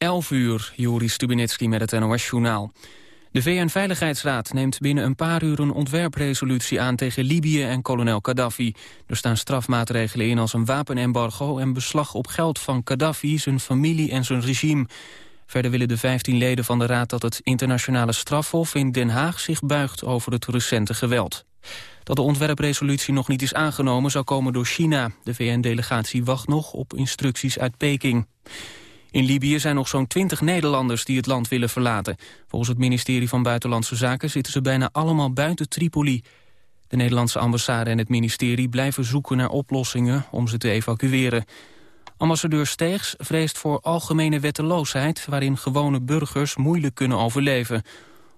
11 uur, Joris Stubenitski met het NOS-journaal. De VN-veiligheidsraad neemt binnen een paar uur een ontwerpresolutie aan tegen Libië en kolonel Gaddafi. Er staan strafmaatregelen in als een wapenembargo en beslag op geld van Gaddafi, zijn familie en zijn regime. Verder willen de 15 leden van de raad dat het internationale strafhof in Den Haag zich buigt over het recente geweld. Dat de ontwerpresolutie nog niet is aangenomen zou komen door China. De VN-delegatie wacht nog op instructies uit Peking. In Libië zijn nog zo'n 20 Nederlanders die het land willen verlaten. Volgens het ministerie van Buitenlandse Zaken zitten ze bijna allemaal buiten Tripoli. De Nederlandse ambassade en het ministerie blijven zoeken naar oplossingen om ze te evacueren. Ambassadeur Steegs vreest voor algemene wetteloosheid... waarin gewone burgers moeilijk kunnen overleven.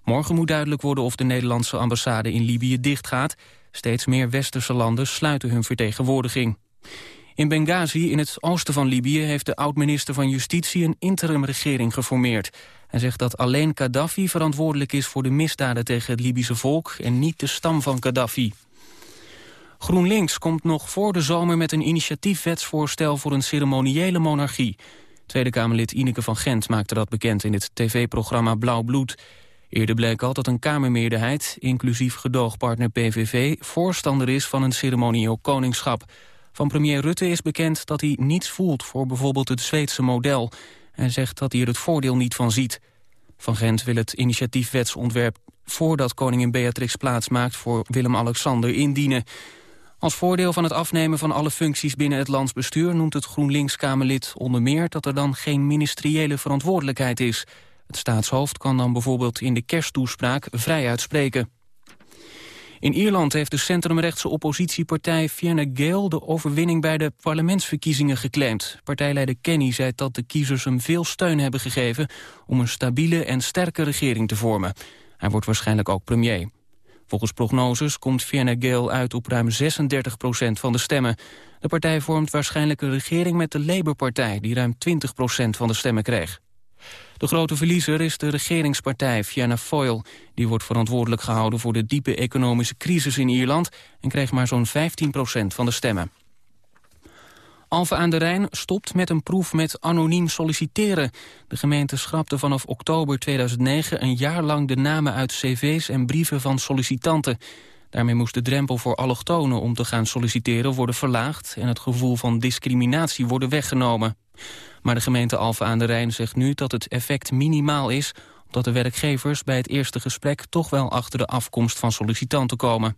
Morgen moet duidelijk worden of de Nederlandse ambassade in Libië dichtgaat. Steeds meer westerse landen sluiten hun vertegenwoordiging. In Benghazi, in het oosten van Libië, heeft de oud-minister van Justitie een interimregering geformeerd. Hij zegt dat alleen Gaddafi verantwoordelijk is voor de misdaden tegen het Libische volk en niet de stam van Gaddafi. GroenLinks komt nog voor de zomer met een initiatiefwetsvoorstel voor een ceremoniële monarchie. Tweede Kamerlid Ineke van Gent maakte dat bekend in het tv-programma Blauw Bloed. Eerder bleek al dat een Kamermeerderheid, inclusief gedoogpartner PVV, voorstander is van een ceremonieel koningschap. Van premier Rutte is bekend dat hij niets voelt voor bijvoorbeeld het Zweedse model. en zegt dat hij er het voordeel niet van ziet. Van Gent wil het initiatiefwetsontwerp voordat koningin Beatrix plaatsmaakt voor Willem-Alexander indienen. Als voordeel van het afnemen van alle functies binnen het landsbestuur noemt het GroenLinks-Kamerlid onder meer dat er dan geen ministeriële verantwoordelijkheid is. Het staatshoofd kan dan bijvoorbeeld in de kersttoespraak vrij uitspreken. In Ierland heeft de centrumrechtse oppositiepartij Fianna Gael de overwinning bij de parlementsverkiezingen geclaimd. Partijleider Kenny zei dat de kiezers hem veel steun hebben gegeven om een stabiele en sterke regering te vormen. Hij wordt waarschijnlijk ook premier. Volgens prognoses komt Fianna Gael uit op ruim 36 procent van de stemmen. De partij vormt waarschijnlijk een regering met de Labour-partij... die ruim 20 procent van de stemmen kreeg. De grote verliezer is de regeringspartij Fianna Fáil. Die wordt verantwoordelijk gehouden voor de diepe economische crisis in Ierland... en kreeg maar zo'n 15 procent van de stemmen. Alphen aan de Rijn stopt met een proef met anoniem solliciteren. De gemeente schrapte vanaf oktober 2009 een jaar lang de namen uit cv's en brieven van sollicitanten. Daarmee moest de drempel voor allochtonen om te gaan solliciteren worden verlaagd... en het gevoel van discriminatie worden weggenomen. Maar de gemeente Alphen aan de Rijn zegt nu dat het effect minimaal is... omdat de werkgevers bij het eerste gesprek toch wel achter de afkomst van sollicitanten komen.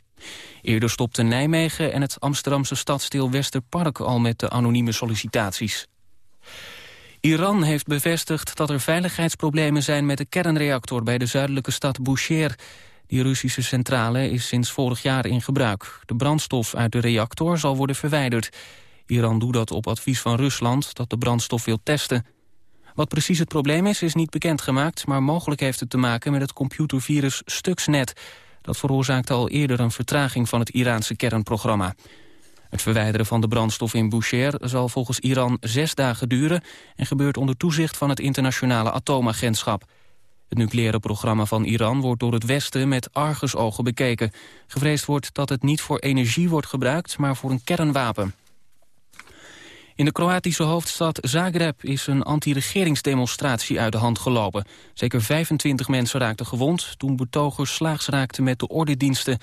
Eerder stopten Nijmegen en het Amsterdamse stadsdeel Westerpark al met de anonieme sollicitaties. Iran heeft bevestigd dat er veiligheidsproblemen zijn met de kernreactor bij de zuidelijke stad Bushehr. Die Russische centrale is sinds vorig jaar in gebruik. De brandstof uit de reactor zal worden verwijderd. Iran doet dat op advies van Rusland, dat de brandstof wil testen. Wat precies het probleem is, is niet bekendgemaakt... maar mogelijk heeft het te maken met het computervirus Stuxnet. Dat veroorzaakte al eerder een vertraging van het Iraanse kernprogramma. Het verwijderen van de brandstof in Bushehr zal volgens Iran zes dagen duren... en gebeurt onder toezicht van het internationale atoomagentschap. Het nucleaire programma van Iran wordt door het Westen met argusogen bekeken. Gevreesd wordt dat het niet voor energie wordt gebruikt, maar voor een kernwapen. In de Kroatische hoofdstad Zagreb is een anti-regeringsdemonstratie uit de hand gelopen. Zeker 25 mensen raakten gewond toen betogers slaags raakten met de ordendiensten.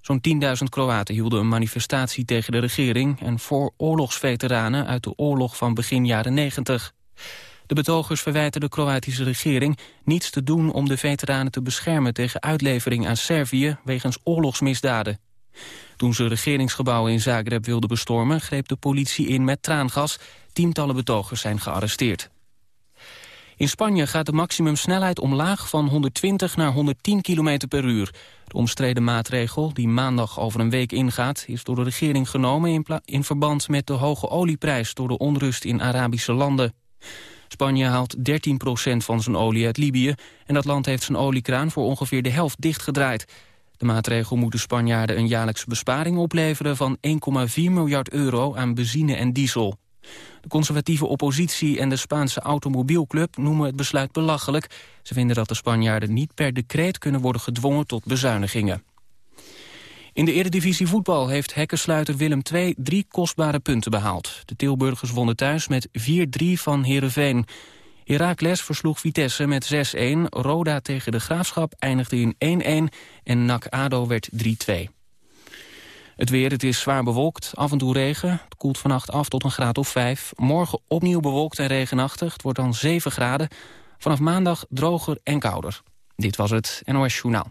Zo'n 10.000 Kroaten hielden een manifestatie tegen de regering... en voor oorlogsveteranen uit de oorlog van begin jaren 90. De betogers verwijten de Kroatische regering niets te doen om de veteranen te beschermen tegen uitlevering aan Servië wegens oorlogsmisdaden. Toen ze regeringsgebouwen in Zagreb wilden bestormen... greep de politie in met traangas. Tientallen betogers zijn gearresteerd. In Spanje gaat de maximumsnelheid omlaag van 120 naar 110 km per uur. De omstreden maatregel, die maandag over een week ingaat... is door de regering genomen in, in verband met de hoge olieprijs... door de onrust in Arabische landen. Spanje haalt 13% van zijn olie uit Libië... en dat land heeft zijn oliekraan voor ongeveer de helft dichtgedraaid. De maatregel moet de Spanjaarden een jaarlijkse besparing opleveren van 1,4 miljard euro aan benzine en diesel. De conservatieve oppositie en de Spaanse automobielclub noemen het besluit belachelijk. Ze vinden dat de Spanjaarden niet per decreet kunnen worden gedwongen tot bezuinigingen. In de Eredivisie voetbal heeft hekkensluiter Willem II drie kostbare punten behaald. De Tilburgers wonnen thuis met 4-3 van Heerenveen. Heracles versloeg Vitesse met 6-1. Roda tegen de Graafschap eindigde in 1-1 en NAC ADO werd 3-2. Het weer, het is zwaar bewolkt, af en toe regen. Het koelt vannacht af tot een graad of 5. Morgen opnieuw bewolkt en regenachtig. Het wordt dan 7 graden. Vanaf maandag droger en kouder. Dit was het NOS Journaal.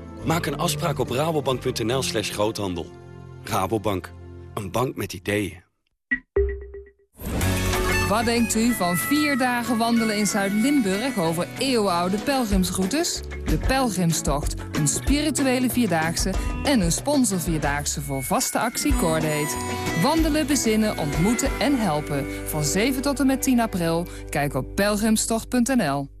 Maak een afspraak op rabobank.nl slash groothandel. Rabobank. Een bank met ideeën. Wat denkt u van vier dagen wandelen in Zuid-Limburg over eeuwenoude pelgrimsroutes? De Pelgrimstocht, een spirituele vierdaagse en een sponsorvierdaagse voor vaste actie Cordate. Wandelen, bezinnen, ontmoeten en helpen. Van 7 tot en met 10 april. Kijk op pelgrimstocht.nl.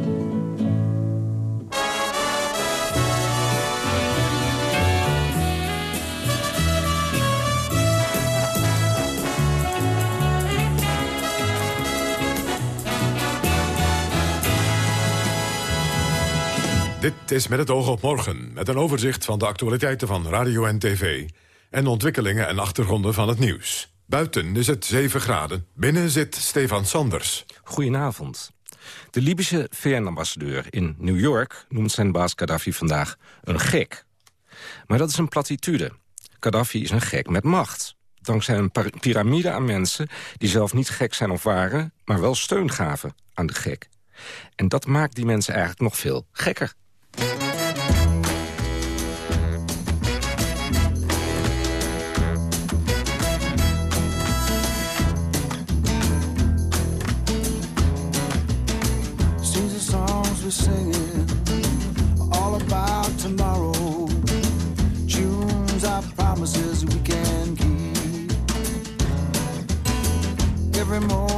Dit is met het oog op morgen, met een overzicht van de actualiteiten van radio en tv... en ontwikkelingen en achtergronden van het nieuws. Buiten is het 7 graden, binnen zit Stefan Sanders. Goedenavond. De Libische VN-ambassadeur in New York noemt zijn baas Gaddafi vandaag een gek. Maar dat is een platitude. Gaddafi is een gek met macht. Dankzij een piramide aan mensen die zelf niet gek zijn of waren... maar wel steun gaven aan de gek. En dat maakt die mensen eigenlijk nog veel gekker. Singing all about tomorrow. Tunes are promises we can keep. Every moment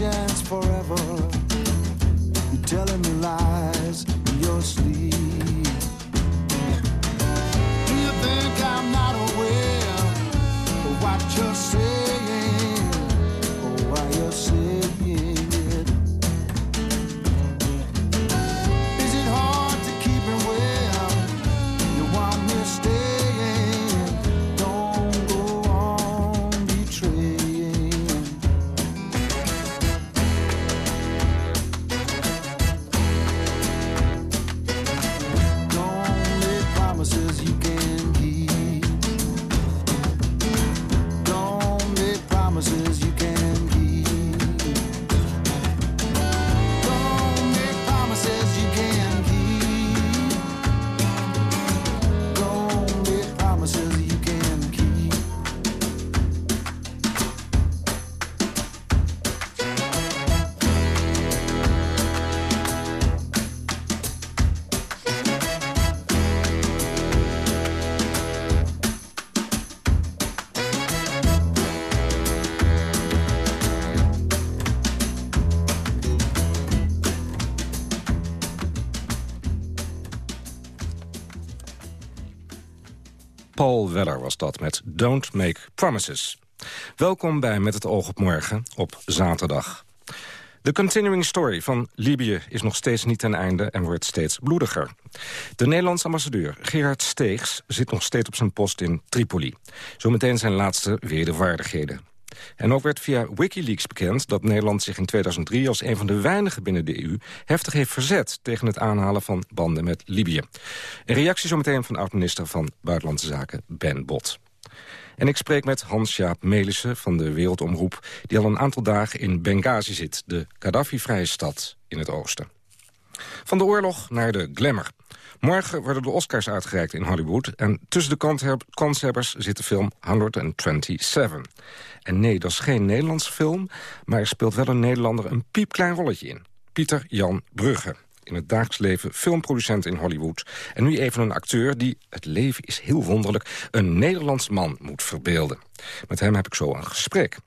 ocean Weller was dat met Don't Make Promises. Welkom bij Met het oog op morgen op zaterdag. De continuing story van Libië is nog steeds niet ten einde en wordt steeds bloediger. De Nederlandse ambassadeur Gerard Steegs zit nog steeds op zijn post in Tripoli. Zometeen zijn laatste wederwaardigheden. En ook werd via Wikileaks bekend dat Nederland zich in 2003... als een van de weinigen binnen de EU heftig heeft verzet... tegen het aanhalen van banden met Libië. Een reactie zometeen van oud-minister van Buitenlandse Zaken Ben Bot. En ik spreek met Hans-Jaap Melissen van de Wereldomroep... die al een aantal dagen in Benghazi zit, de Gaddafi-vrije stad in het oosten. Van de oorlog naar de glamour. Morgen worden de Oscars uitgereikt in Hollywood... en tussen de kanshebbers zit de film 127. En nee, dat is geen Nederlandse film... maar er speelt wel een Nederlander een piepklein rolletje in. Pieter Jan Brugge in het dagelijks leven filmproducent in Hollywood. En nu even een acteur die, het leven is heel wonderlijk... een Nederlands man moet verbeelden. Met hem heb ik zo een gesprek.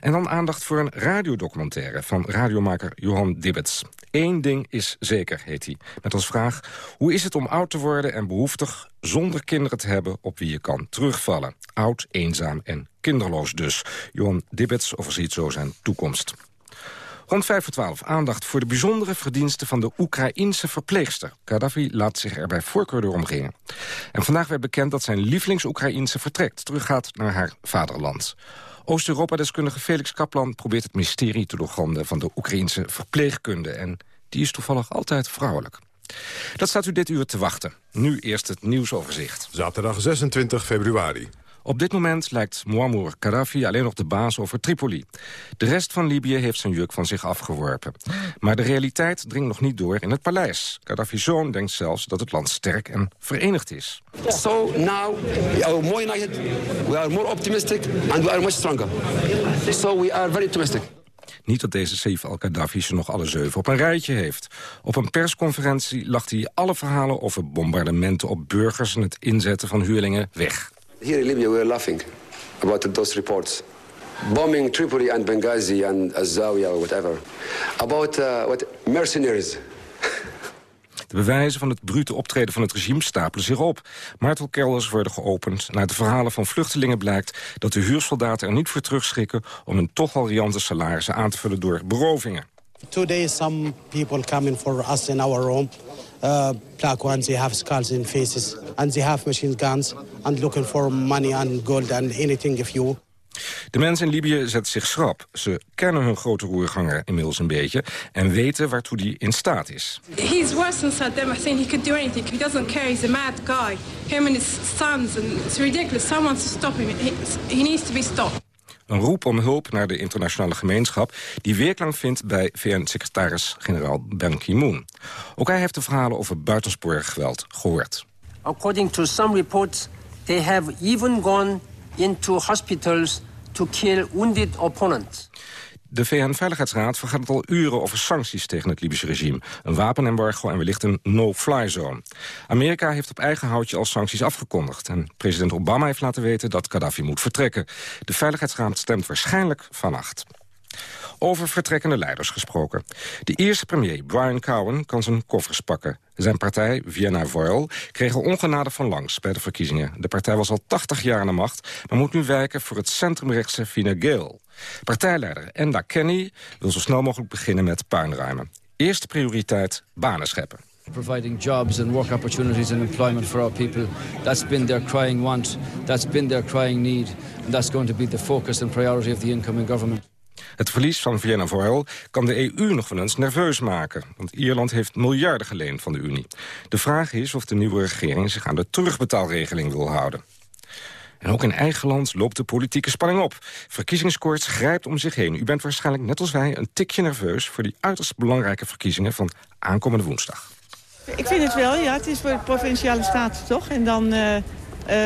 En dan aandacht voor een radiodocumentaire van radiomaker Johan Dibbets. Eén ding is zeker, heet hij. Met als vraag, hoe is het om oud te worden en behoeftig... zonder kinderen te hebben op wie je kan terugvallen? Oud, eenzaam en kinderloos dus. Johan Dibbets overziet zo zijn toekomst. Rond 5 voor 12 aandacht voor de bijzondere verdiensten van de Oekraïense verpleegster. Gaddafi laat zich er bij voorkeur door omringen. En vandaag werd bekend dat zijn lievelings-Oekraïense vertrekt. Teruggaat naar haar vaderland. Oost-Europa-deskundige Felix Kaplan probeert het mysterie te doorgronden van de Oekraïense verpleegkunde. En die is toevallig altijd vrouwelijk. Dat staat u dit uur te wachten. Nu eerst het nieuwsoverzicht. Zaterdag 26 februari. Op dit moment lijkt Muammar Gaddafi alleen nog de baas over Tripoli. De rest van Libië heeft zijn juk van zich afgeworpen. Maar de realiteit dringt nog niet door in het paleis. Gaddafi's zoon denkt zelfs dat het land sterk en verenigd is. So now we are more united, we are more optimistic and we are much stronger. So we are very optimistic. Niet dat deze Saif al-Gaddafi ze nog alle zeven op een rijtje heeft. Op een persconferentie lacht hij alle verhalen over bombardementen op burgers... en het inzetten van huurlingen weg. Here in Libya, we are laughing about those reports. Bombing Tripoli and Benghazi and Azawiya or whatever. About uh, what mercenaries. De bewijzen van het brute optreden van het regime stapelen zich op. Martelkelders worden geopend. Naar de verhalen van vluchtelingen blijkt dat de huursoldaten er niet voor terugschikken... om hun toch al riante salarissen aan te vullen door berovingen. Today some people coming for us in our room. Uh, black ones, they have skulls in faces. And they have machine guns. And looking for money and gold and anything if you... De mensen in Libië zetten zich schrap. Ze kennen hun grote roerganger inmiddels een beetje... en weten waartoe die in staat is. He's worse than Saddam Hussein. He could do anything. He doesn't care. He's a mad guy. Him and his sons. And it's ridiculous. Someone to stop him. He, he needs to be stopped. Een roep om hulp naar de internationale gemeenschap... die weerklank vindt bij VN-secretaris-generaal Ban Ki-moon. Ook hij heeft de verhalen over buitensporig geweld gehoord. According to some reports, they have even gone into hospitals to kill wounded opponents. De VN-veiligheidsraad vergaat al uren over sancties tegen het Libische regime. Een wapenembargo en wellicht een no-fly zone. Amerika heeft op eigen houtje al sancties afgekondigd. En president Obama heeft laten weten dat Gaddafi moet vertrekken. De Veiligheidsraad stemt waarschijnlijk vannacht. Over vertrekkende leiders gesproken. De eerste premier, Brian Cowen, kan zijn koffers pakken. Zijn partij, Vienna Voil, kreeg al ongenade van langs bij de verkiezingen. De partij was al 80 jaar aan de macht, maar moet nu wijken voor het centrumrechtse Fine Gael. Partijleider Enda Kenny wil zo snel mogelijk beginnen met puinruimen. Eerste prioriteit, banen scheppen. providing jobs and work opportunities and employment for our people. That's been their crying want, that's been their crying need, and that's going to be the focus and priority of the incoming government. Het verlies van Vienna Voil kan de EU nog wel eens nerveus maken. Want Ierland heeft miljarden geleend van de Unie. De vraag is of de nieuwe regering zich aan de terugbetaalregeling wil houden. En ook in eigen land loopt de politieke spanning op. Verkiezingskoorts grijpt om zich heen. U bent waarschijnlijk net als wij een tikje nerveus... voor die uiterst belangrijke verkiezingen van aankomende woensdag. Ik vind het wel, ja. Het is voor de Provinciale Staten, toch? En dan uh, uh,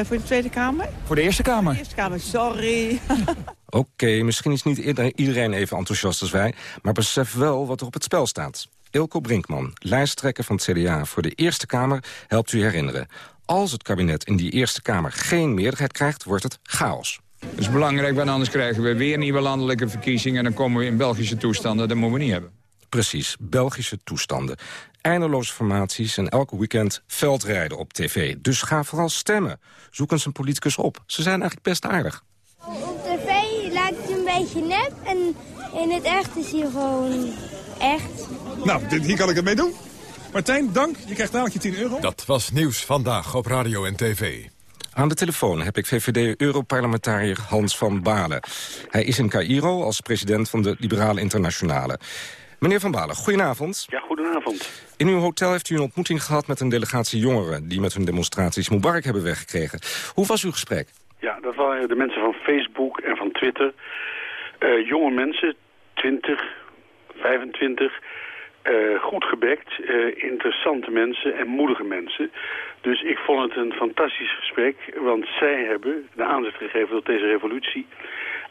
voor de Tweede Kamer? Voor de Eerste Kamer. De Eerste Kamer, sorry. Oké, misschien is niet iedereen even enthousiast als wij... maar besef wel wat er op het spel staat. Ilko Brinkman, lijsttrekker van het CDA voor de Eerste Kamer... helpt u herinneren. Als het kabinet in die Eerste Kamer geen meerderheid krijgt... wordt het chaos. Dat is belangrijk, want anders krijgen we weer nieuwe landelijke verkiezingen... en dan komen we in Belgische toestanden, dat moeten we niet hebben. Precies, Belgische toestanden. Eindeloze formaties en elke weekend veldrijden op tv. Dus ga vooral stemmen. Zoek eens een politicus op. Ze zijn eigenlijk best aardig. Op tv lijkt hij een beetje nep en in het echt is hij gewoon echt. Nou, dit, hier kan ik het mee doen. Martijn, dank. Je krijgt dadelijk je 10 euro. Dat was Nieuws Vandaag op Radio en TV. Aan de telefoon heb ik VVD-europarlementariër Hans van Balen. Hij is in Cairo als president van de Liberale Internationale. Meneer Van Balen, goedenavond. Ja, goedenavond. In uw hotel heeft u een ontmoeting gehad met een delegatie jongeren... die met hun demonstraties Mubarak hebben weggekregen. Hoe was uw gesprek? Ja, dat waren de mensen van Facebook en van Twitter. Uh, jonge mensen, 20, 25... Uh, goed gebekt, uh, interessante mensen en moedige mensen. Dus ik vond het een fantastisch gesprek, want zij hebben de aanzet gegeven tot deze revolutie.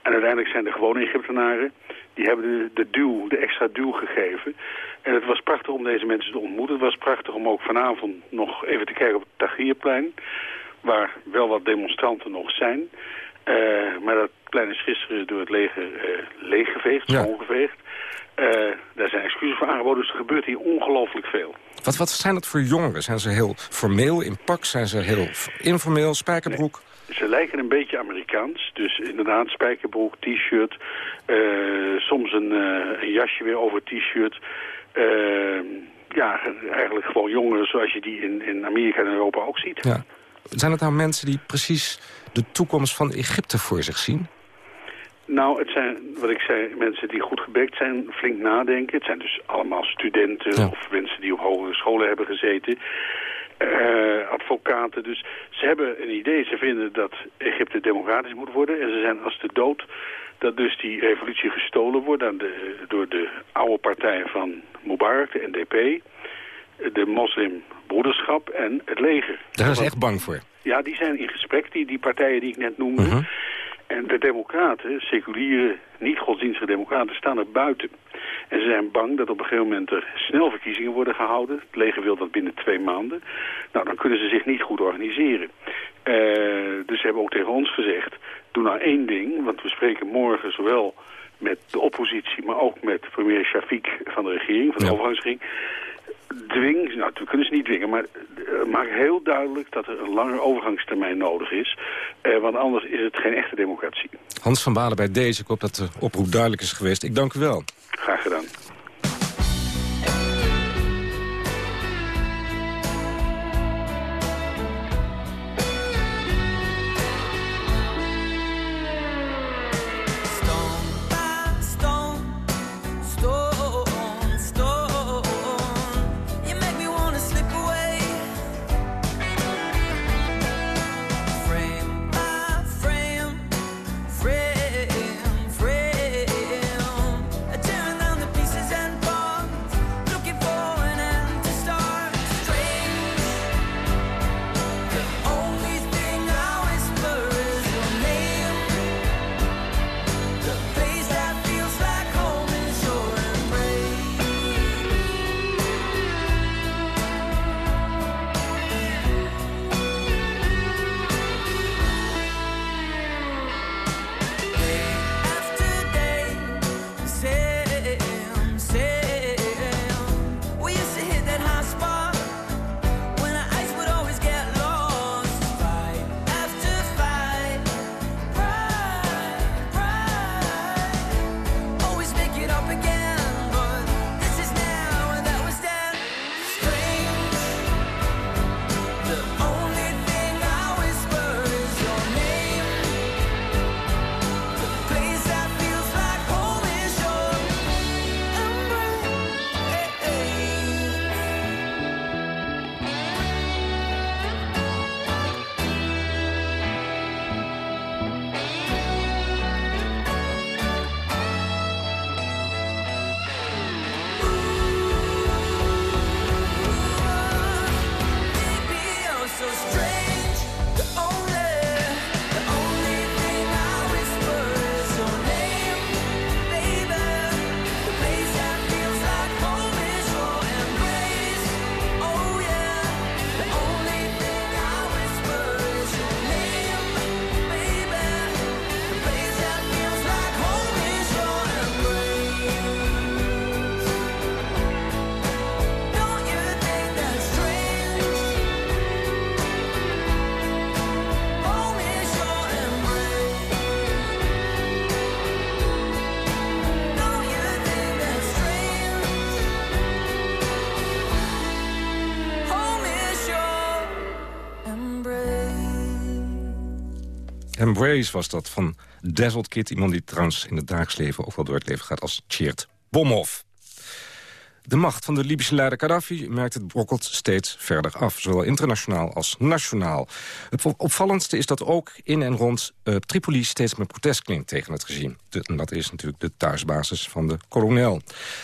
En uiteindelijk zijn de gewone Egyptenaren, die hebben de, de duw, de extra duw gegeven. En het was prachtig om deze mensen te ontmoeten. Het was prachtig om ook vanavond nog even te kijken op het Tahrirplein, waar wel wat demonstranten nog zijn. Uh, maar dat plein is gisteren door het leger leeggeveegd, schoongeveegd. Excuses voor aangeboden, dus er gebeurt hier ongelooflijk veel. Wat, wat zijn dat voor jongeren? Zijn ze heel formeel in pak? Zijn ze heel informeel, spijkerbroek? Ze lijken een beetje Amerikaans. Dus inderdaad, spijkerbroek, t-shirt. Uh, soms een, uh, een, jasje weer over t-shirt. Uh, ja, eigenlijk gewoon jongeren zoals je die in, in Amerika en Europa ook ziet. Ja. Zijn het nou mensen die precies de toekomst van Egypte voor zich zien? Nou, het zijn, wat ik zei, mensen die goed gebekt zijn, flink nadenken. Het zijn dus allemaal studenten Ja. of mensen die op hogere scholen hebben gezeten. Eh, advocaten. Dus ze hebben een idee. Ze vinden dat Egypte democratisch moet worden. En ze zijn als de dood dat dus die revolutie gestolen wordt aan de, door de oude partijen van Mubarak, de NDP, de moslimbroederschap en het leger. Daar is echt bang voor. Ja, die zijn in gesprek, die, die partijen die ik net noemde. Mhm. En de democraten, seculiere, niet-godsdienstige democraten, staan er buiten. En ze zijn bang dat op een gegeven moment er snel verkiezingen worden gehouden. Het leger wil dat binnen twee maanden. Nou, dan kunnen ze zich niet goed organiseren. Eh, dus ze hebben ook tegen ons gezegd, doe nou één ding. Want we spreken morgen zowel met de oppositie, maar ook met premier Shafiq van de regering, van de Ja. overgangsregering. Dwing, nou, we kunnen ze niet dwingen, maar eh, maak heel duidelijk dat er een langer overgangstermijn nodig is. Eh, want anders is het geen echte democratie. Hans van Balen bij deze. Ik hoop dat de oproep duidelijk is geweest. Ik dank u wel. Graag gedaan. Pam Brace was dat van Dazzled Kid. Iemand die trouwens in het dagelijks leven ook wel door het leven gaat als Cheert Bomhoff. De macht van de Libische leider Gaddafi merkt het brokkelt steeds verder af. Zowel internationaal als nationaal. Het opvallendste is dat ook in en rond uh, Tripoli steeds meer protest klinkt tegen het regime. Dat is natuurlijk de thuisbasis van de kolonel.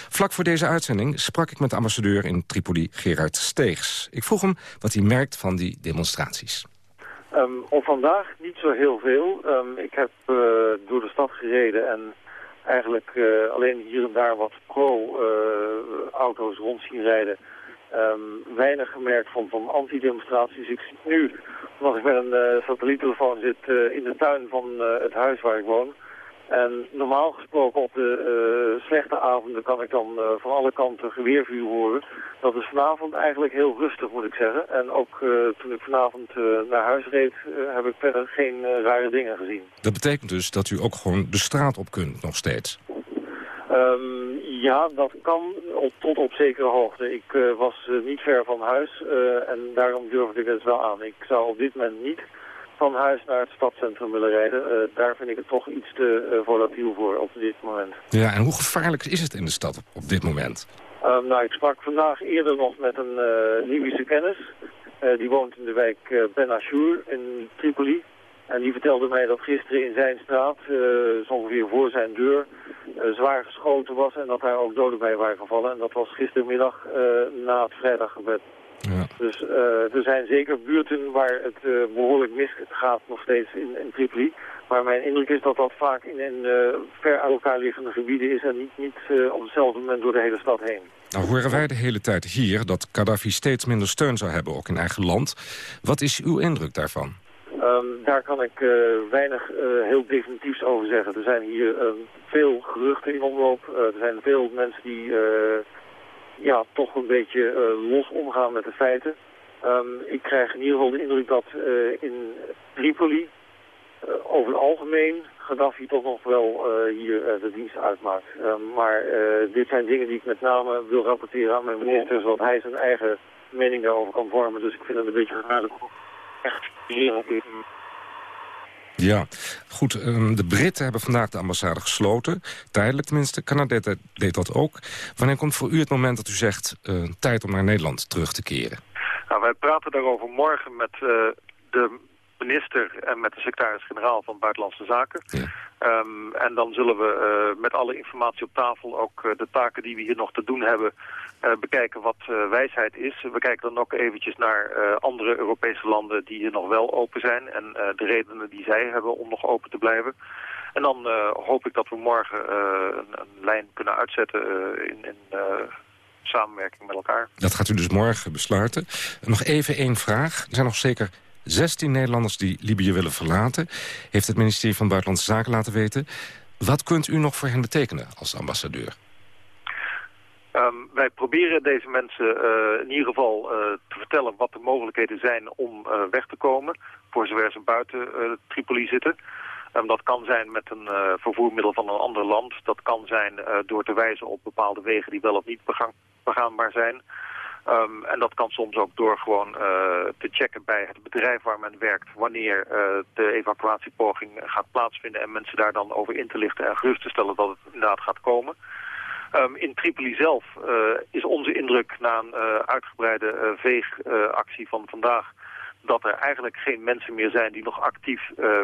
Vlak voor deze uitzending sprak ik met de ambassadeur in Tripoli, Gerard Steegs. Ik vroeg hem wat hij merkt van die demonstraties. Um, op vandaag niet zo heel veel. Um, ik heb uh, door de stad gereden en eigenlijk uh, alleen hier en daar wat pro-auto's uh, rond zien rijden. Um, weinig gemerkt van, van anti-demonstraties. Ik zie nu, omdat ik met een satelliettelefoon zit, in de tuin van het huis waar ik woon... En normaal gesproken op de uh, slechte avonden kan ik dan uh, van alle kanten geweervuur horen. Dat is vanavond eigenlijk heel rustig moet ik zeggen. En ook uh, toen ik vanavond naar huis reed heb ik verder geen rare dingen gezien. Dat betekent dus dat u ook gewoon de straat op kunt nog steeds? Um, ja, dat kan op, tot op zekere hoogte. Ik was niet ver van huis en daarom durfde ik het wel aan. Ik zou op dit moment niet van huis naar het stadscentrum willen rijden. Uh, daar vind ik het toch iets te uh, volatiel voor op dit moment. Ja, en hoe gevaarlijk is het in de stad op, dit moment? Um, nou, ik sprak vandaag eerder nog met een uh, Libische kennis. die woont in de wijk Ben Ashur in Tripoli. En die vertelde mij dat gisteren in zijn straat, zo ongeveer voor zijn deur, zwaar geschoten was. En dat daar ook doden bij waren gevallen. En dat was gistermiddag na het vrijdaggebed. Dus uh, er zijn zeker buurten waar het uh, behoorlijk misgaat nog steeds in, in Tripoli. Maar mijn indruk is dat dat vaak in, in uh, ver uit elkaar liggende gebieden is... en niet, niet op hetzelfde moment door de hele stad heen. Nou horen wij de hele tijd hier dat Gaddafi steeds minder steun zou hebben, ook in eigen land. Wat is uw indruk daarvan? Um, daar kan ik weinig heel definitiefs over zeggen. Er zijn hier veel geruchten in omloop. er zijn veel mensen die ja, toch een beetje uh, los omgaan met de feiten. Um, ik krijg in ieder geval de indruk dat uh, in Tripoli uh, over het algemeen Gaddafi toch nog wel hier de dienst uitmaakt. Um, maar dit zijn dingen die ik met name wil rapporteren aan mijn minister, zodat hij zijn eigen mening daarover kan vormen. Dus ik vind het een beetje gevaarlijk echt ja, goed. Um, de Britten hebben vandaag de ambassade gesloten. Tijdelijk tenminste. Canada deed dat ook. Wanneer komt voor u het moment dat u zegt... Uh, tijd om naar Nederland terug te keren? Nou, wij praten daarover morgen met uh, de minister en met de secretaris-generaal van Buitenlandse Zaken. Ja. Um, en dan zullen we uh, met alle informatie op tafel ook de taken die we hier nog te doen hebben bekijken wat wijsheid is. We kijken dan ook eventjes naar andere Europese landen die nog wel open zijn en de redenen die zij hebben om nog open te blijven. En dan hoop ik dat we morgen een, een, lijn kunnen uitzetten in, in samenwerking met elkaar. Dat gaat u dus morgen besluiten. Nog even één vraag. Er zijn nog zeker 16 Nederlanders die Libië willen verlaten... heeft het ministerie van Buitenlandse Zaken laten weten. Wat kunt u nog voor hen betekenen als ambassadeur? Um, wij proberen deze mensen uh, in ieder geval uh, te vertellen wat de mogelijkheden zijn om uh, weg te komen, voor zover ze buiten Tripoli zitten. Um, dat kan zijn met een vervoermiddel van een ander land. Dat kan zijn door te wijzen op bepaalde wegen die wel of niet begaan, begaanbaar zijn. Um, en dat kan soms ook door gewoon te checken bij het bedrijf waar men werkt... wanneer de evacuatiepoging gaat plaatsvinden... en mensen daar dan over in te lichten en gerust te stellen dat het inderdaad gaat komen. Um, in Tripoli zelf uh, is onze indruk na een uitgebreide veegactie van vandaag dat er eigenlijk geen mensen meer zijn die nog actief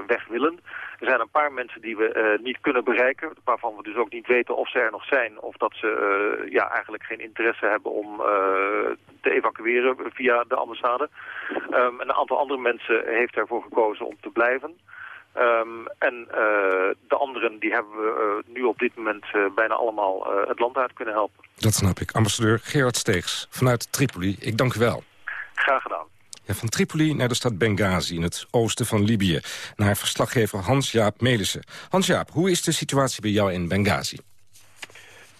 weg willen. Er zijn een paar mensen die we niet kunnen bereiken, waarvan we dus ook niet weten of ze er nog zijn of dat ze ja, eigenlijk geen interesse hebben om te evacueren via de ambassade. Um, een aantal andere mensen heeft ervoor gekozen om te blijven. Um, en de anderen die hebben we nu op dit moment bijna allemaal het land uit kunnen helpen. Dat snap ik. Ambassadeur Gerard Steegs vanuit Tripoli, ik dank u wel. Graag gedaan. Ja, van Tripoli naar de stad Benghazi in het oosten van Libië. Naar verslaggever Hans-Jaap Melissen. Hans-Jaap, hoe is de situatie bij jou in Benghazi?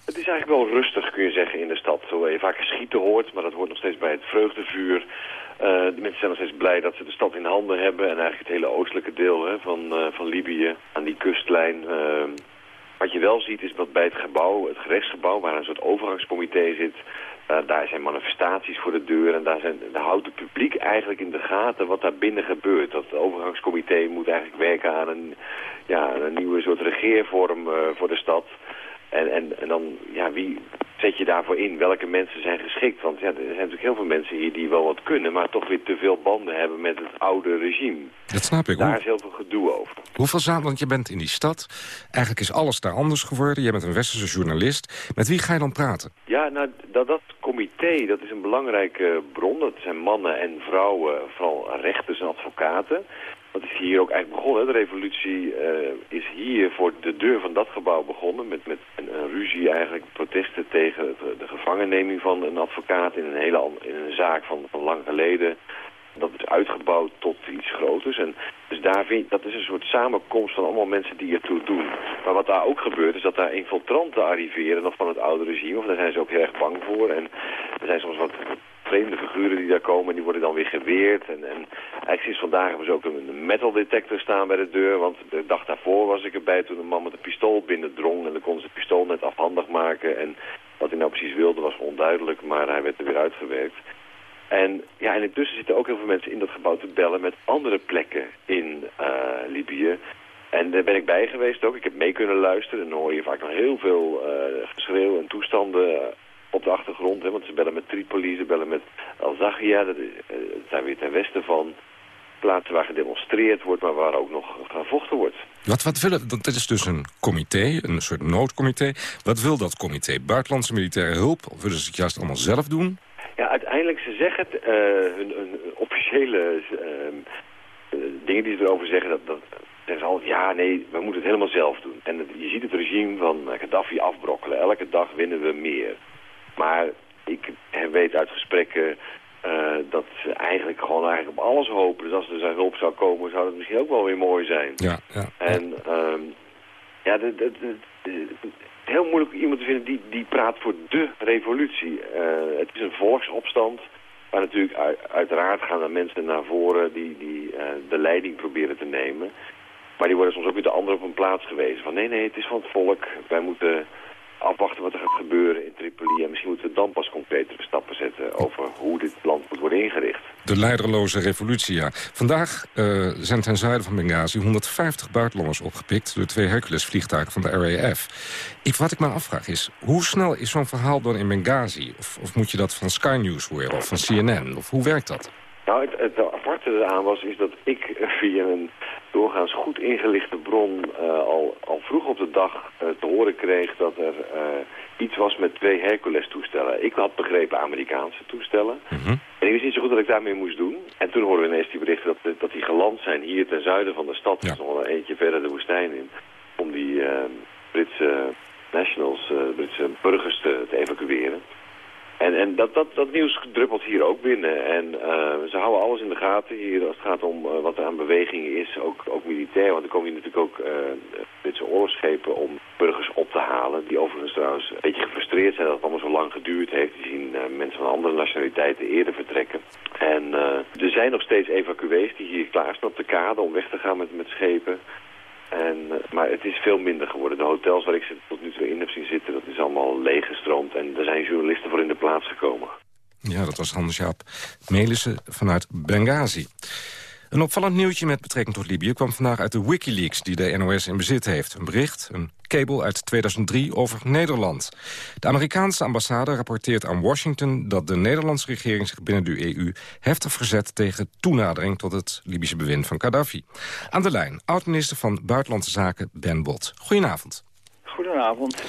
Het is eigenlijk wel rustig, kun je zeggen, in de stad. Hoewel je vaak geschieten hoort, maar dat hoort nog steeds bij het vreugdevuur. Uh, de mensen zijn nog steeds blij dat ze de stad in handen hebben. En eigenlijk het hele oostelijke deel hè, van, uh, van Libië, aan die kustlijn. Uh, wat je wel ziet is dat bij het gebouw, het gerechtsgebouw, waar een soort overgangscomité zit Eh, daar zijn manifestaties voor de deur en daar, zijn, houdt het publiek eigenlijk in de gaten wat daar binnen gebeurt. Dat overgangscomité moet eigenlijk werken aan een, ja, een nieuwe soort regeervorm eh, voor de stad. En, en, en dan, ja, wie zet je daarvoor in? Welke mensen zijn geschikt? Want ja, er zijn natuurlijk heel veel mensen hier die wel wat kunnen, maar toch weer te veel banden hebben met het oude regime. Dat snap ik. Daar Hoe, is heel veel gedoe over. hoeveel zaken, want je bent in die stad. Eigenlijk is alles daar anders geworden. Je bent een westerse journalist. Met wie ga je dan praten? Ja, nou, dat, dat comité, dat is een belangrijke bron. Dat zijn mannen en vrouwen, vooral rechters en advocaten. Dat is hier ook eigenlijk begonnen. De revolutie eh, is hier voor de deur van dat gebouw begonnen. Met, met een, een ruzie eigenlijk, protesten tegen het- de gevangenneming van een advocaat in een, hele, in een zaak van, van lang geleden. Dat is uitgebouwd tot iets groters. En dus daar vind, dat is een soort samenkomst van allemaal mensen die ertoe doen. Maar wat daar ook gebeurt is dat daar infiltranten arriveren nog van het oude regime. Of daar zijn ze ook heel erg bang voor. En er zijn soms wat vreemde figuren die daar komen. En die worden dan weer geweerd. En, en eigenlijk sinds vandaag hebben ze ook een metal detector staan bij de deur. Want de dag daarvoor was ik erbij toen een man met een pistool binnendrong. En dan konden ze het pistool net afhandig maken. En wat hij nou precies wilde was onduidelijk. Maar hij werd er weer uitgewerkt. En, ja, en intussen zitten ook heel veel mensen in dat gebouw te bellen met andere plekken in eh, Libië. En daar ben ik bij geweest ook. Ik heb mee kunnen luisteren. En dan hoor je vaak nog heel veel eh, geschreeuw en toestanden op de achtergrond. Hè, want ze bellen met Tripoli, ze bellen met Al-Zaghia. Dat, is- eh, zijn weer ten westen van plaatsen waar gedemonstreerd wordt, maar waar ook nog gevochten wordt. Wat, wat willen, dat dit is dus een comité, een soort noodcomité. Wat wil dat comité? Buitenlandse militaire hulp? Of willen ze het juist allemaal zelf doen? Ja, uiteindelijk, ze zeggen het, eh, hun, hun officiële eh, dingen die ze erover zeggen, dat, dat zeggen ze altijd, ja, nee, we moeten het helemaal zelf doen. En het- je ziet het regime van Gaddafi afbrokkelen. Elke dag winnen we meer. Maar ik weet uit gesprekken eh, dat ze eigenlijk gewoon eigenlijk op alles hopen. Dus als er zijn hulp zou komen, zou het misschien ook wel weer mooi zijn. Ja, ja. En ehm, ja, het is heel moeilijk iemand te vinden die, die praat voor de revolutie. Eh, het is een volksopstand. Maar natuurlijk uit- uiteraard gaan er mensen naar voren die, die eh, de leiding proberen te nemen. Maar die worden soms ook weer de anderen op een plaats gewezen. Van nee, nee, het is van het volk. Wij moeten afwachten wat er gaat gebeuren in Tripoli. En misschien moeten we dan pas concretere stappen zetten over hoe dit land moet worden ingericht. De leiderloze revolutie, ja. Vandaag eh, zijn ten zuiden van Benghazi 150 buitenlanders opgepikt... door twee Hercules-vliegtuigen van de RAF. Ik, wat ik me afvraag is, hoe snel is zo'n verhaal dan in Benghazi? Of, of moet je dat van Sky News horen of van CNN? Of hoe werkt dat? Nou, het, het aparte eraan was is dat ik via een doorgaans goed ingelichte bron eh, al, al vroeg op de dag eh, te horen kreeg dat er eh, iets was met twee Hercules-toestellen. Ik had begrepen Amerikaanse toestellen. En ik wist niet zo goed wat ik daarmee moest doen. En toen hoorden we ineens die berichten dat, dat die geland zijn hier ten zuiden van de stad. Dus nog wel een eentje verder de woestijn in. Om die Britse nationals, eh, Britse burgers te, te evacueren. En, en dat, dat, dat nieuws druppelt hier ook binnen. En eh, ze houden alles in de gaten hier als het gaat om eh, wat er aan beweging is, ook, ook militair. Want er komen hier natuurlijk ook eh Britse oorlogsschepen om burgers op te halen. Die overigens trouwens een beetje gefrustreerd zijn dat het allemaal zo lang geduurd heeft. Die zien mensen van andere nationaliteiten eerder vertrekken. En er zijn nog steeds evacuees die hier klaarstaan op de kade om weg te gaan met, met schepen. En, eh, maar het is veel minder geworden. De hotels waar ik ze tot nu toe in heb zien zitten, dat is allemaal leeggestroomd. En er zijn journalisten voor in de plaats gekomen. Ja, dat was Hans-Jaap Melissen vanuit Benghazi. Een opvallend nieuwtje met betrekking tot Libië kwam vandaag uit de Wikileaks die de NOS in bezit heeft. Een bericht, een kabel uit 2003 over Nederland. De Amerikaanse ambassade rapporteert aan Washington dat de Nederlandse regering zich binnen de EU heftig verzet tegen toenadering tot het Libische bewind van Gaddafi. Aan de lijn, oud-minister van Buitenlandse Zaken Ben Bot. Goedenavond. Goedenavond.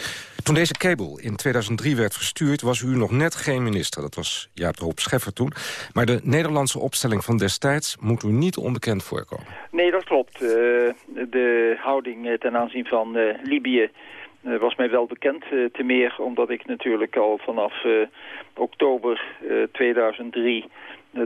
Toen deze kabel in 2003 werd verstuurd, was u nog net geen minister. Dat was Jaap de Scheffer toen. Maar de Nederlandse opstelling van destijds moet u niet onbekend voorkomen. Nee, dat klopt. Eh, de houding eh, ten aanzien van eh, Libië was mij wel bekend. te meer omdat ik natuurlijk al vanaf oktober eh, 2003 eh,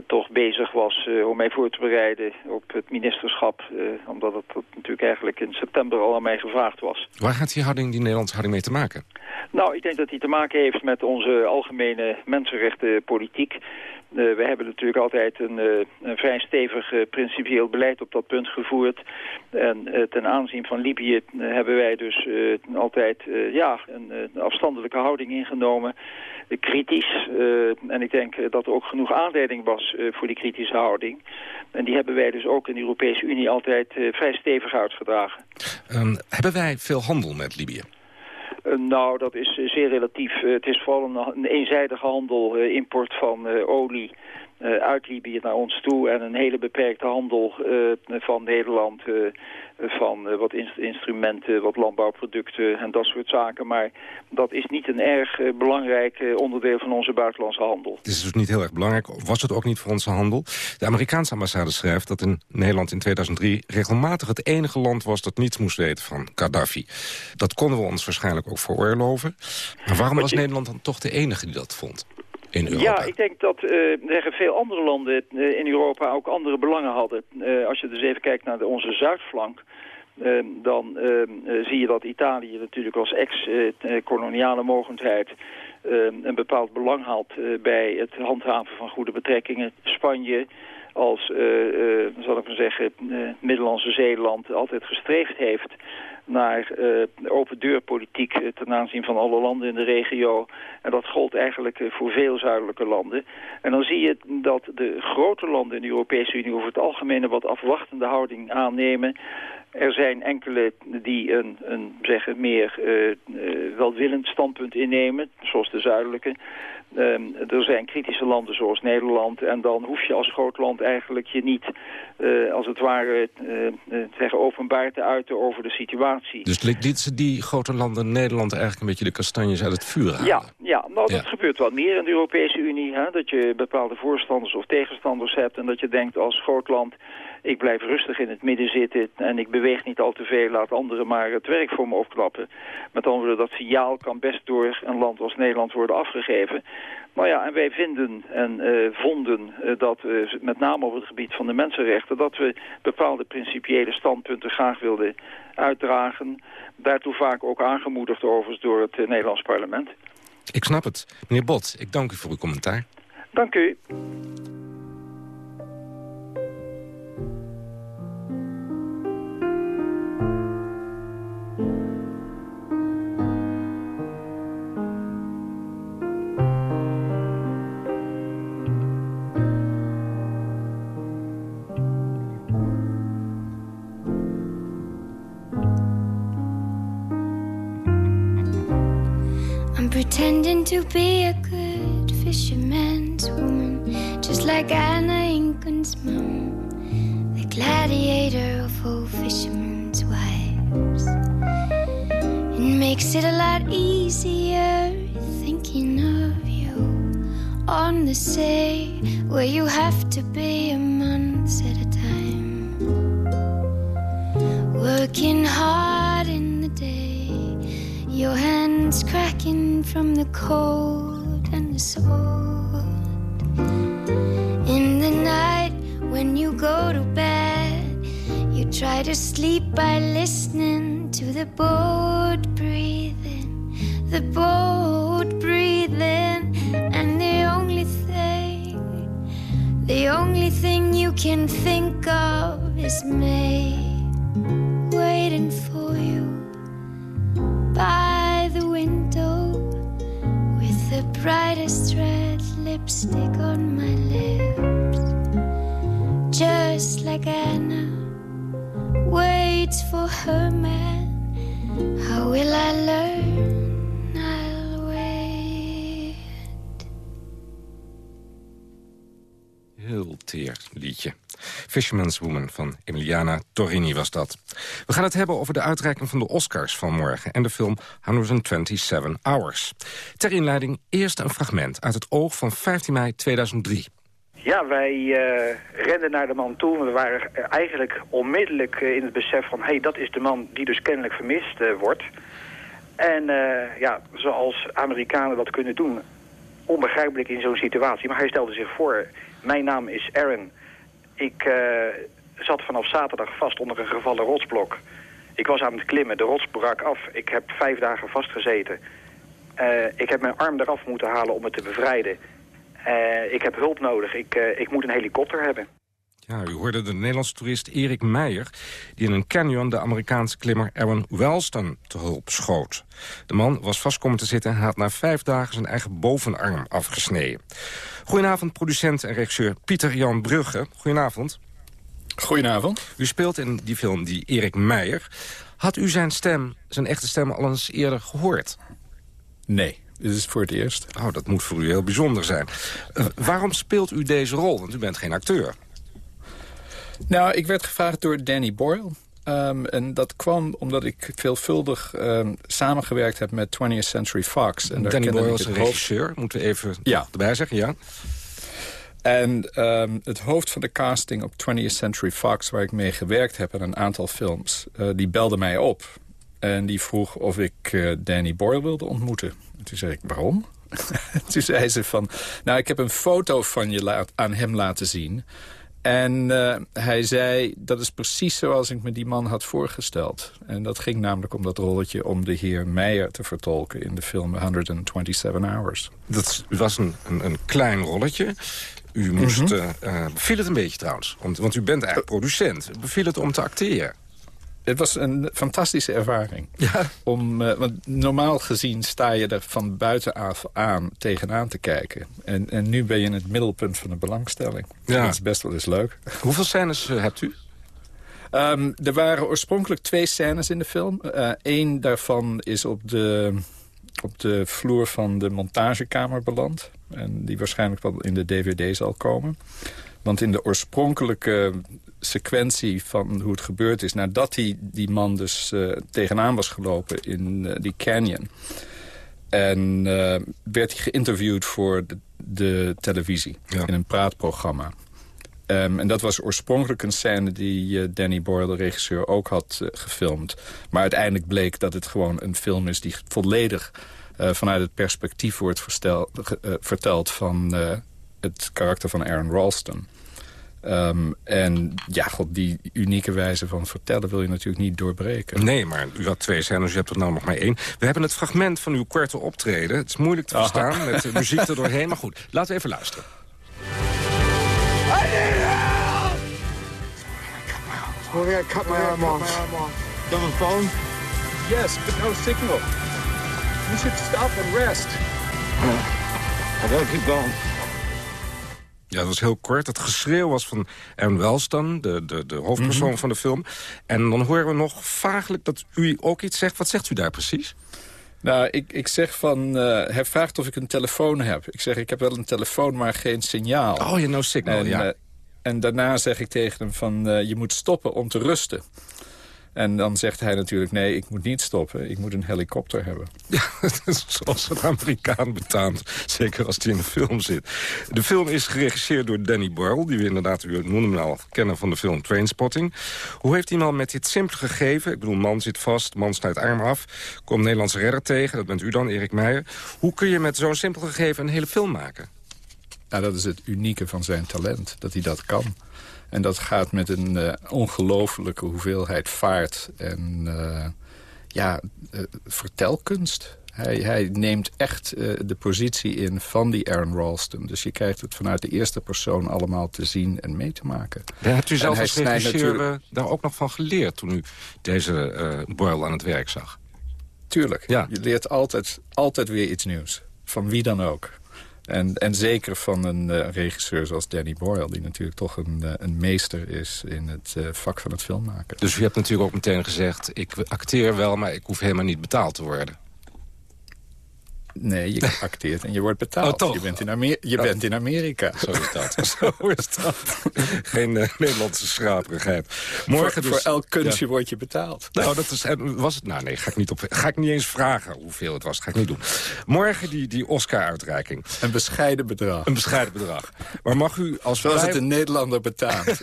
toch bezig was eh, om mij voor te bereiden op het ministerschap. eh, omdat het dat natuurlijk eigenlijk in september al aan mij gevraagd was. Waar gaat die, houding, die Nederlandse houding mee te maken? Nou, ik denk dat die te maken heeft met onze algemene mensenrechtenpolitiek. We hebben natuurlijk altijd een, uh, een vrij stevig uh, principieel beleid op dat punt gevoerd. En uh, ten aanzien van Libië hebben wij dus altijd ja, een, een, afstandelijke houding ingenomen. kritisch. en ik denk dat er ook genoeg aanleiding was voor die kritische houding. En die hebben wij dus ook in de Europese Unie altijd vrij stevig uitgedragen. Um, hebben wij veel handel met Libië? Uh, nou, dat is uh, zeer relatief. Uh, het is vooral een, een eenzijdige handel, import van olie uit Libië naar ons toe... en een hele beperkte handel van Nederland van wat instrumenten, wat landbouwproducten en dat soort zaken. Maar dat is niet een erg belangrijk onderdeel van onze buitenlandse handel. Het is dus niet heel erg belangrijk, was het ook niet voor onze handel. De Amerikaanse ambassade schrijft dat in Nederland in 2003 regelmatig het enige land was dat niets moest weten van Gaddafi. Dat konden we ons waarschijnlijk ook veroorloven. Maar waarom was Nederland dan toch de enige die dat vond? In Europa. Ja, ik denk dat uh, veel andere landen uh, in Europa ook andere belangen hadden. Uh, als je dus even kijkt naar onze zuidflank... dan zie je dat Italië natuurlijk als ex-koloniale mogendheid... een bepaald belang had bij het handhaven van goede betrekkingen. Spanje als, zal ik maar zeggen, Middellandse Zeeland altijd gestreefd heeft naar uh, open deurpolitiek uh, ten aanzien van alle landen in de regio. En dat gold eigenlijk uh, voor veel zuidelijke landen. En dan zie je dat de grote landen in de Europese Unie over het algemeen een wat afwachtende houding aannemen. Er zijn enkele die een, een zeggen, meer welwillend standpunt innemen, zoals de zuidelijke. Um, er zijn kritische landen zoals Nederland. En dan hoef je als groot land eigenlijk je niet, uh, als het ware, uh, zeggen openbaar te uiten over de situatie. Dus dit die grote landen Nederland eigenlijk een beetje de kastanjes uit het vuur halen? Ja, ja nou dat gebeurt wel meer in de Europese Unie. Hè, dat je bepaalde voorstanders of tegenstanders hebt. En dat je denkt als groot land ik blijf rustig in het midden zitten en ik beweeg niet al te veel, laat anderen maar het werk voor me opklappen. Met andere woorden, dat signaal kan best door een land als Nederland worden afgegeven. Nou ja, en wij vinden en uh, vonden uh, dat we met name op het gebied van de mensenrechten... dat we bepaalde principiële standpunten graag wilden uitdragen. Daartoe vaak ook aangemoedigd overigens door het uh, Nederlands parlement. Ik snap het. Meneer Bot, ik dank u voor uw commentaar. Dank u. pretending to be a good fisherman's woman, just like Anna Ingun's mom, the gladiator of all fishermen's wives. It makes it a lot easier thinking of you on the sea, where you have to be a month at a time, working hard your hands cracking from the cold and the sword. In the night when you go to bed, you try to sleep by listening to the boat breathing, the boat breathing, and the only thing, the only thing you can think of is me waiting for you by brightest red lipstick on my lips. Just like Anna waits for her man. How will I learn? Liedje. Fisherman's Woman van Emiliana Torrini was dat. We gaan het hebben over de uitreiking van de Oscars van morgen... en de film 127 Hours. Ter inleiding eerst een fragment uit het oog van 15 mei 2003. Ja, wij uh, renden naar de man toe. We waren eigenlijk onmiddellijk uh, in het besef van... hé, hey, dat is de man die dus kennelijk vermist wordt. En ja, zoals Amerikanen dat kunnen doen... onbegrijpelijk in zo'n situatie. Maar hij stelde zich voor... mijn naam is Aaron. Ik zat vanaf zaterdag vast onder een gevallen rotsblok. Ik was aan het klimmen, de rots brak af. Ik heb vijf dagen vastgezeten. ik heb mijn arm eraf moeten halen om het te bevrijden... Eh, ik heb hulp nodig. Ik, eh, ik moet een helikopter hebben. Ja, u hoorde de Nederlandse toerist Erik Meijer... die in een canyon de Amerikaanse klimmer Erwin Welston te hulp schoot. De man was vast komen te zitten en had na vijf dagen... zijn eigen bovenarm afgesneden. Goedenavond, producent en regisseur Pieter Jan Brugge. Goedenavond. Goedenavond. U speelt in die film die Erik Meijer. Had u zijn stem, zijn echte stem, al eens eerder gehoord? Nee, dit is voor het eerst. Oh, dat moet voor u heel bijzonder zijn. Uh, waarom speelt u deze rol? Want u bent geen acteur. Nou, ik werd gevraagd door Danny Boyle. Um, en dat kwam omdat ik veelvuldig um, samengewerkt heb met 20th Century Fox. En Danny Boyle is een regisseur, moeten we even ja. erbij zeggen, ja. En um, het hoofd van de casting op 20th Century Fox... waar ik mee gewerkt heb aan een aantal films... Uh, die belde mij op. En die vroeg of ik uh, Danny Boyle wilde ontmoeten. En toen zei ik, waarom? toen zei ze van... Nou, ik heb een foto van je aan hem laten zien... En uh, hij zei, dat is precies zoals ik me die man had voorgesteld. En dat ging namelijk om dat rolletje om de heer Meijer te vertolken... in de film 127 Hours. Dat was een, een, een klein rolletje. U moest... Mm -hmm. uh, beviel het een beetje trouwens? Want, want u bent eigenlijk producent. Beviel het om te acteren? Het was een fantastische ervaring. Ja. Om, uh, want normaal gezien sta je er van buitenaf aan tegenaan te kijken. En, en nu ben je in het middelpunt van de belangstelling. Ja. Dat is best wel eens leuk. Hoeveel scènes uh, hebt u? Um, er waren oorspronkelijk twee scènes in de film. Eén uh, daarvan is op de, op de vloer van de montagekamer beland. En die waarschijnlijk wel in de dvd zal komen. Want in de oorspronkelijke sequentie van hoe het gebeurd is... nadat die, die man dus uh, tegenaan was gelopen in uh, die canyon... en uh, werd hij geïnterviewd voor de, de televisie ja. in een praatprogramma. Um, en dat was oorspronkelijk een scène die Danny Boyle, de regisseur, ook had gefilmd. Maar uiteindelijk bleek dat het gewoon een film is die volledig... vanuit het perspectief wordt verteld van het karakter van Aaron Ralston. Um, en ja, god, die unieke wijze van vertellen wil je natuurlijk niet doorbreken. Nee, maar u had twee scènes, u hebt er nou nog maar één. We hebben het fragment van uw korte optreden. Het is moeilijk te verstaan Aha. met de muziek er doorheen. Maar goed, laten we even luisteren. I need help! Oh, yeah, cut my arm off. You have a phone? Yes, but no signal. You should stop and rest. I gotta keep going. Ja, dat was heel kort. Het geschreeuw was van Aaron Welston, de, de, de hoofdpersoon mm -hmm. van de film. En dan horen we nog vaaglijk dat u ook iets zegt. Wat zegt u daar precies? Nou, ik, ik zeg van... Uh, hij vraagt of ik een telefoon heb. Ik zeg, ik heb wel een telefoon, maar geen signaal. Oh, je no signal, en, ja. Uh, en daarna zeg ik tegen hem van... Uh, je moet stoppen om te rusten. En dan zegt hij natuurlijk, nee, ik moet niet stoppen. Ik moet een helikopter hebben. Ja, dat is zoals een Amerikaan betaamt. Zeker als hij in de film zit. De film is geregisseerd door Danny Boyle... die we inderdaad, u noemde hem al, kennen van de film Trainspotting. Hoe heeft iemand met dit simpele gegeven... ik bedoel, man zit vast, man snijdt arm af... komt Nederlandse redder tegen, dat bent u dan, Erik Meijer. Hoe kun je met zo'n simpel gegeven een hele film maken? Nou, dat is het unieke van zijn talent, dat hij dat kan. En dat gaat met een uh, ongelofelijke hoeveelheid vaart en uh, ja, uh, vertelkunst. Hij, hij, neemt echt de positie in van die Aaron Ralston. Dus je krijgt het vanuit de eerste persoon allemaal te zien en mee te maken. Ja, hebt u zelf als regisseur natuurlijk... daar ook nog van geleerd... toen u deze Boyle aan het werk zag? Tuurlijk. Ja. Je leert altijd, altijd weer iets nieuws. Van wie dan ook. En, en zeker van een uh, regisseur zoals Danny Boyle... die natuurlijk toch een, uh, een meester is in het uh, vak van het filmmaken. Dus u hebt natuurlijk ook meteen gezegd... ik acteer wel, maar ik hoef helemaal niet betaald te worden. Nee, je acteert en je wordt betaald. Oh, je bent in, Amer je oh. bent in Amerika. Zo is dat. Zo is dat. Geen uh, Nederlandse schraperigheid. Morgen voor, dus, voor elk kunstje ja. word je betaald. Nou, dat is, was het, nou nee, ga ik, niet op, ga ik niet eens vragen hoeveel het was. Ga ik niet doen. Morgen die, die Oscar-uitreiking. Een bescheiden bedrag. Een bescheiden bedrag. Maar mag u als Zoals bij... het een Nederlander betaamt.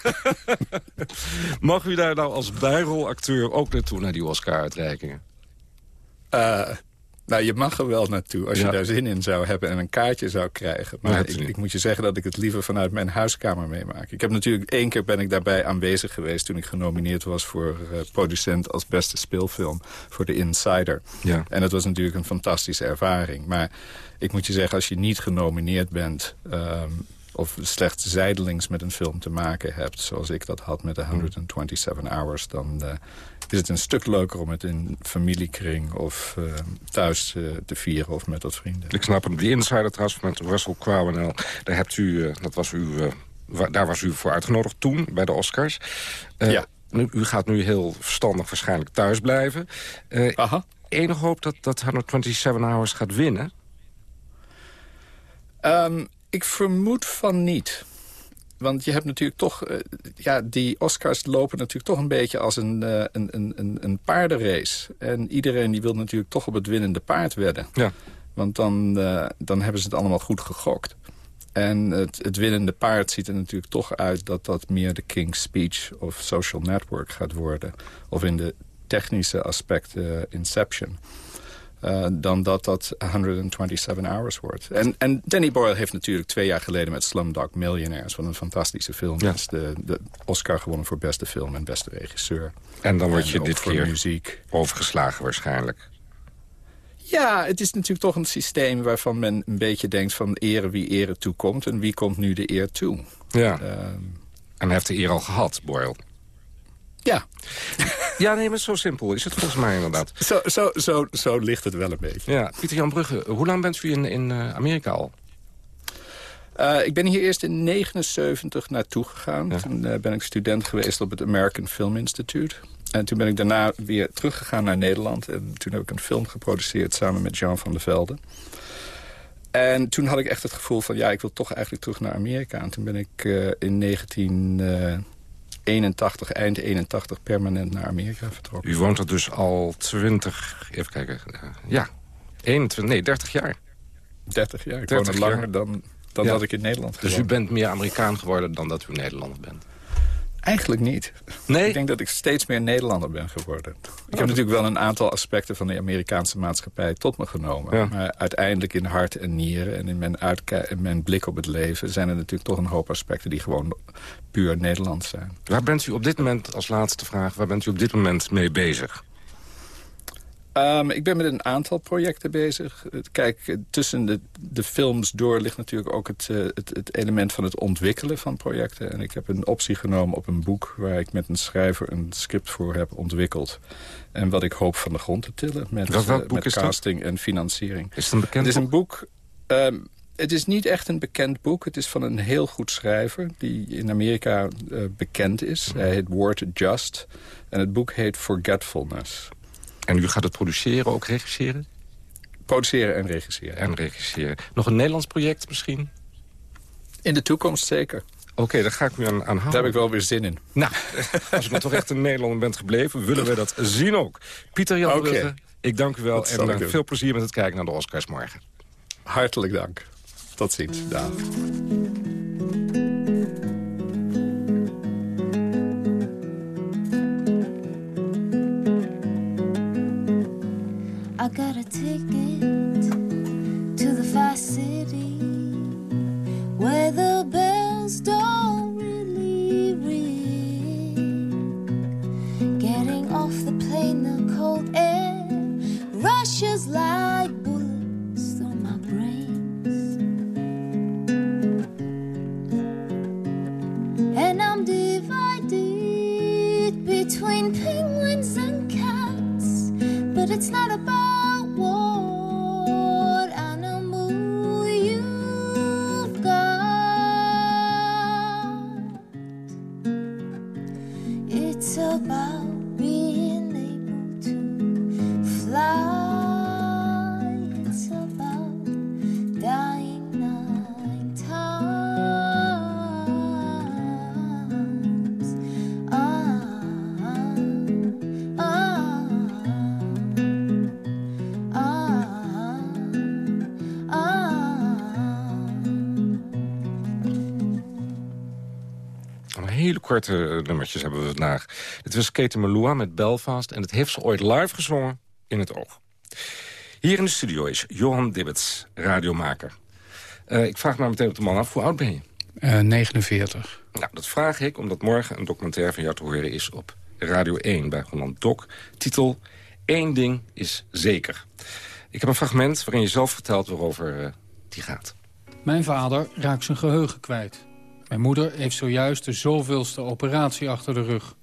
mag u daar nou als bijrolacteur ook naartoe naar die Oscar-uitreikingen? Uh, Nou, je mag er wel naartoe als Ja. je daar zin in zou hebben en een kaartje zou krijgen. Maar ik, ik moet je zeggen dat ik het liever vanuit mijn huiskamer meemaak. Ik heb natuurlijk één keer ben ik daarbij aanwezig geweest toen ik genomineerd was voor eh, producent als beste speelfilm voor The Insider. Ja. En dat was natuurlijk een fantastische ervaring. Maar ik moet je zeggen, als je niet genomineerd bent... ehm, of slechts zijdelings met een film te maken hebt... zoals ik dat had met de 127 Hours... dan eh, is het een stuk leuker om het in familiekring of eh, thuis eh, te vieren of met wat vrienden. Ik snap hem. Die Insider trouwens met Russell Crowe daar hebt u, eh, dat was u, wa- daar was u voor uitgenodigd toen, bij de Oscars. Ja. Nu, u gaat nu heel verstandig waarschijnlijk thuis blijven. Aha. Enige hoop dat, dat 127 Hours gaat winnen? Ehm, ik vermoed van niet. Want je hebt natuurlijk toch... eh, ja, die Oscars lopen natuurlijk toch een beetje als een, eh, een, een, een, een paardenrace. En iedereen die wil natuurlijk toch op het winnende paard wedden. Ja. Want dan, eh, dan hebben ze het allemaal goed gegokt. En het, het winnende paard ziet er natuurlijk toch uit... dat dat meer de King's Speech of Social Network gaat worden. Of in de technische aspecten Inception. Eh, dan dat dat 127 Hours wordt. En, en Danny Boyle heeft natuurlijk twee jaar geleden met Slumdog Millionaires... wat een fantastische film Ja. is. De, de Oscar gewonnen voor beste film en beste regisseur. En dan word je dit keer muziek. overgeslagen waarschijnlijk. Ja, het is natuurlijk toch een systeem waarvan men een beetje denkt... van ere wie ere toekomt en wie komt nu de eer toe. Ja. Ehm, En hij heeft de eer al gehad, Boyle. Ja, Ja, nee, maar zo simpel is het volgens mij inderdaad. zo, zo, zo, zo ligt het wel een beetje. Ja, Pieter-Jan Brugge, hoe lang bent u in, in eh, Amerika al? Eh, ik ben hier eerst in 79 naartoe gegaan. Toen eh, ben ik student geweest op het American Film Institute. En toen ben ik daarna weer teruggegaan naar Nederland. En toen heb ik een film geproduceerd samen met Jean van der Velde. En toen had ik echt het gevoel van... ja, ik wil toch eigenlijk terug naar Amerika. En toen ben ik eh, in 1981, eind 81, permanent naar Amerika vertrokken. U woont er dus al 20, even kijken, eh, ja, 21, nee, 30 jaar. 30 jaar. Ik 30 woon er langer dan, dan Ja. dat ik in Nederland Dus u gewoond. bent meer Amerikaan geworden dan dat u Nederlander bent. Eigenlijk niet. Nee? Ik denk dat ik steeds meer Nederlander ben geworden. Ik heb natuurlijk wel een aantal aspecten van de Amerikaanse maatschappij tot me genomen. Ja. Maar uiteindelijk in hart en nieren en in mijn, in mijn blik op het leven... zijn er natuurlijk toch een hoop aspecten die gewoon puur Nederlands zijn. Waar bent u op dit moment, als laatste vraag, waar bent u op dit moment mee bezig? Ehm, ik ben met een aantal projecten bezig. Kijk, eh, tussen de, de films door ligt natuurlijk ook het, eh, het, het element van het ontwikkelen van projecten. En ik heb een optie genomen op een boek waar ik met een schrijver een script voor heb ontwikkeld. En wat ik hoop van de grond te tillen met, eh, met dat? casting en financiering. Is het een bekend Het is een boek? ehm, het is niet echt een bekend boek. Het is van een heel goed schrijver die in Amerika bekend is. Hij heet Ward Just. En het boek heet Forgetfulness. En u gaat het produceren, ook regisseren? Produceren en regisseren. En regisseren. Nog een Nederlands project misschien? In de toekomst zeker. Oké, daar ga ik u aan, aan houden. Daar heb ik wel weer zin in. Nou, als u dan toch echt een Nederlander bent gebleven... willen we dat zien ook. Pieter Jan. Brugge, ik dank u wel. En eh, doen. veel plezier met het kijken naar de Oscars morgen. Hartelijk dank. Tot ziens. Dag. I got a ticket to the far city where the bells don't really ring. Getting off the plane, the cold air rushes like bullets through my brains. And I'm divided between penguins and it's not about korte eh, nummertjes hebben we vandaag. Dit was Katie Melua met Belfast en het heeft ze ooit live gezongen in het oog. Hier in de studio is Johan Dibbets, radiomaker. Eh, ik vraag maar meteen op de man af, hoe oud ben je? Eh 49. Nou, dat vraag ik omdat morgen een documentaire van jou te horen is op Radio 1 bij Holland Doc. Titel Eén ding is zeker. Ik heb een fragment waarin je zelf vertelt waarover eh, die gaat. Mijn vader raakt zijn geheugen kwijt. Mijn moeder heeft zojuist de zoveelste operatie achter de rug.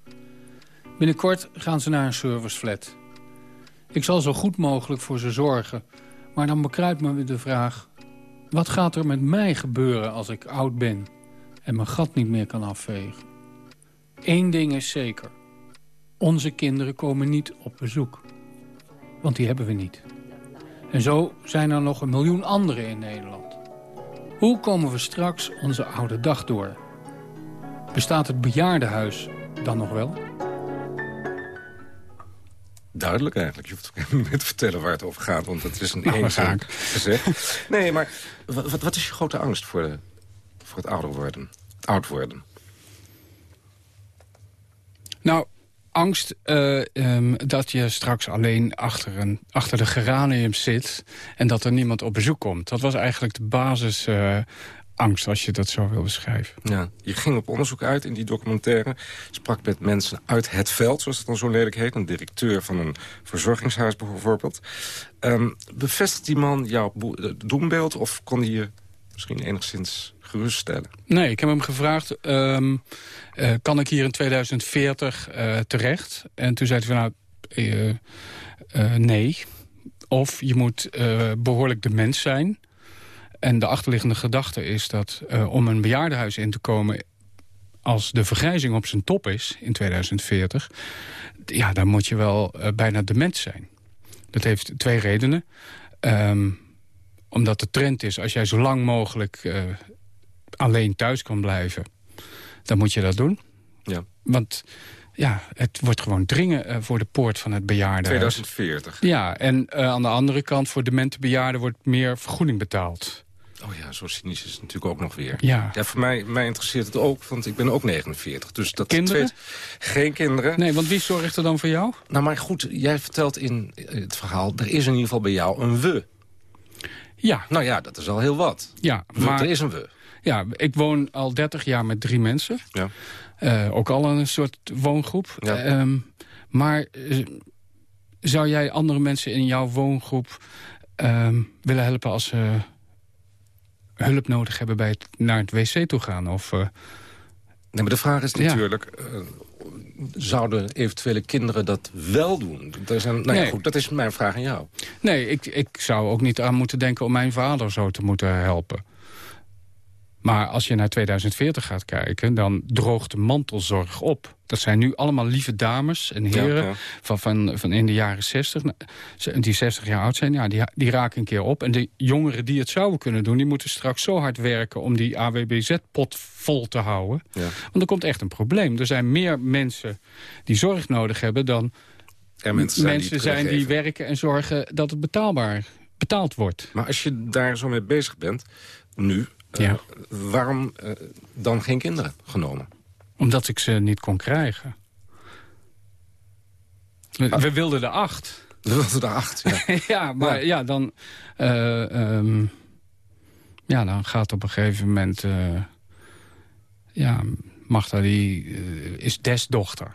Binnenkort gaan ze naar een serviceflat. Ik zal zo goed mogelijk voor ze zorgen. Maar dan bekruipt me de vraag... wat gaat er met mij gebeuren als ik oud ben... en mijn gat niet meer kan afvegen? Eén ding is zeker. Onze kinderen komen niet op bezoek. Want die hebben we niet. En zo zijn er nog een miljoen anderen in Nederland. Hoe komen we straks onze oude dag door? Bestaat het bejaardenhuis dan nog wel? Duidelijk eigenlijk. Je hoeft ook helemaal niet meer te vertellen waar het over gaat. Want het is een Nou, eenzaam raak. gezegd. Nee, maar wat, wat- wat is je grote angst voor, de, voor het ouder worden? Het oud worden? Nou, angst eh, ehm, dat je straks alleen achter, een, achter de geranium zit... en dat er niemand op bezoek komt. Dat was eigenlijk de basis eh, angst, als je dat zo wil beschrijven. Ja, je ging op onderzoek uit in die documentaire. Sprak met mensen uit het veld, zoals het dan zo lelijk heet. Een directeur van een verzorgingshuis bijvoorbeeld. Ehm, bevestigt die man jouw doembeeld of kon hij je misschien enigszins geruststellen? Nee, ik heb hem gevraagd, ehm, eh, kan ik hier in 2040 eh, terecht? En toen zei hij van, nou, eh, nee. Of je moet eh, behoorlijk dement zijn. En de achterliggende gedachte is dat om een bejaardenhuis in te komen... als de vergrijzing op zijn top is in 2040... ja, dan moet je wel bijna dement zijn. Dat heeft twee redenen. Ehm, omdat de trend is, als jij zo lang mogelijk eh, alleen thuis kan blijven... dan moet je dat doen. Ja. Want ja, het wordt gewoon dringen eh, voor de poort van het bejaardenhuis. 2040. Ja, en eh, aan de andere kant voor demente bejaarden wordt meer vergoeding betaald. Oh ja, zo cynisch is het natuurlijk ook nog weer. Ja. ja voor mij, mij interesseert het ook, want ik ben ook 49. Dus dat Kinderen? Twee, geen kinderen. Nee, want wie zorgt er dan voor jou? Nou, maar goed, jij vertelt in het verhaal... er is in ieder geval bij jou een we. Ja. Nou ja, dat is al heel wat. Ja, maar er is een we. ja, ik woon al 30 jaar met drie mensen. Ja. Eh, ook al een soort woongroep. Ja. Ehm, maar eh, zou jij andere mensen in jouw woongroep ehm, willen helpen als ze hulp nodig hebben bij het naar het wc toe gaan? Of, eh, Nee, maar de vraag is natuurlijk... zouden eventuele kinderen dat wel doen? Dat is, een, nou ja, Nee. goed, dat is mijn vraag aan jou. Nee, ik, ik zou ook niet aan moeten denken om mijn vader zo te moeten helpen. Maar als je naar 2040 gaat kijken, dan droogt de mantelzorg op. Dat zijn nu allemaal lieve dames en heren Ja, ja. Van, van, van in de jaren 60, nou, die 60 jaar oud zijn. Ja, die, die raken een keer op. En de jongeren die het zouden kunnen doen, die moeten straks zo hard werken... om die AWBZ-pot vol te houden. Ja. Want er komt echt een probleem. Er zijn meer mensen die zorg nodig hebben dan Er mensen zijn die, zijn die werken en zorgen dat het betaalbaar betaald wordt. Maar als je daar zo mee bezig bent, nu... eh, Ja. waarom eh, dan geen kinderen genomen? Omdat ik ze niet kon krijgen. We, Ah. we wilden er acht. We wilden daar acht, ja. ja, maar ja, dan... eh, ehm, ja, dan gaat op een gegeven moment... eh, ja, Magda die is desdochter.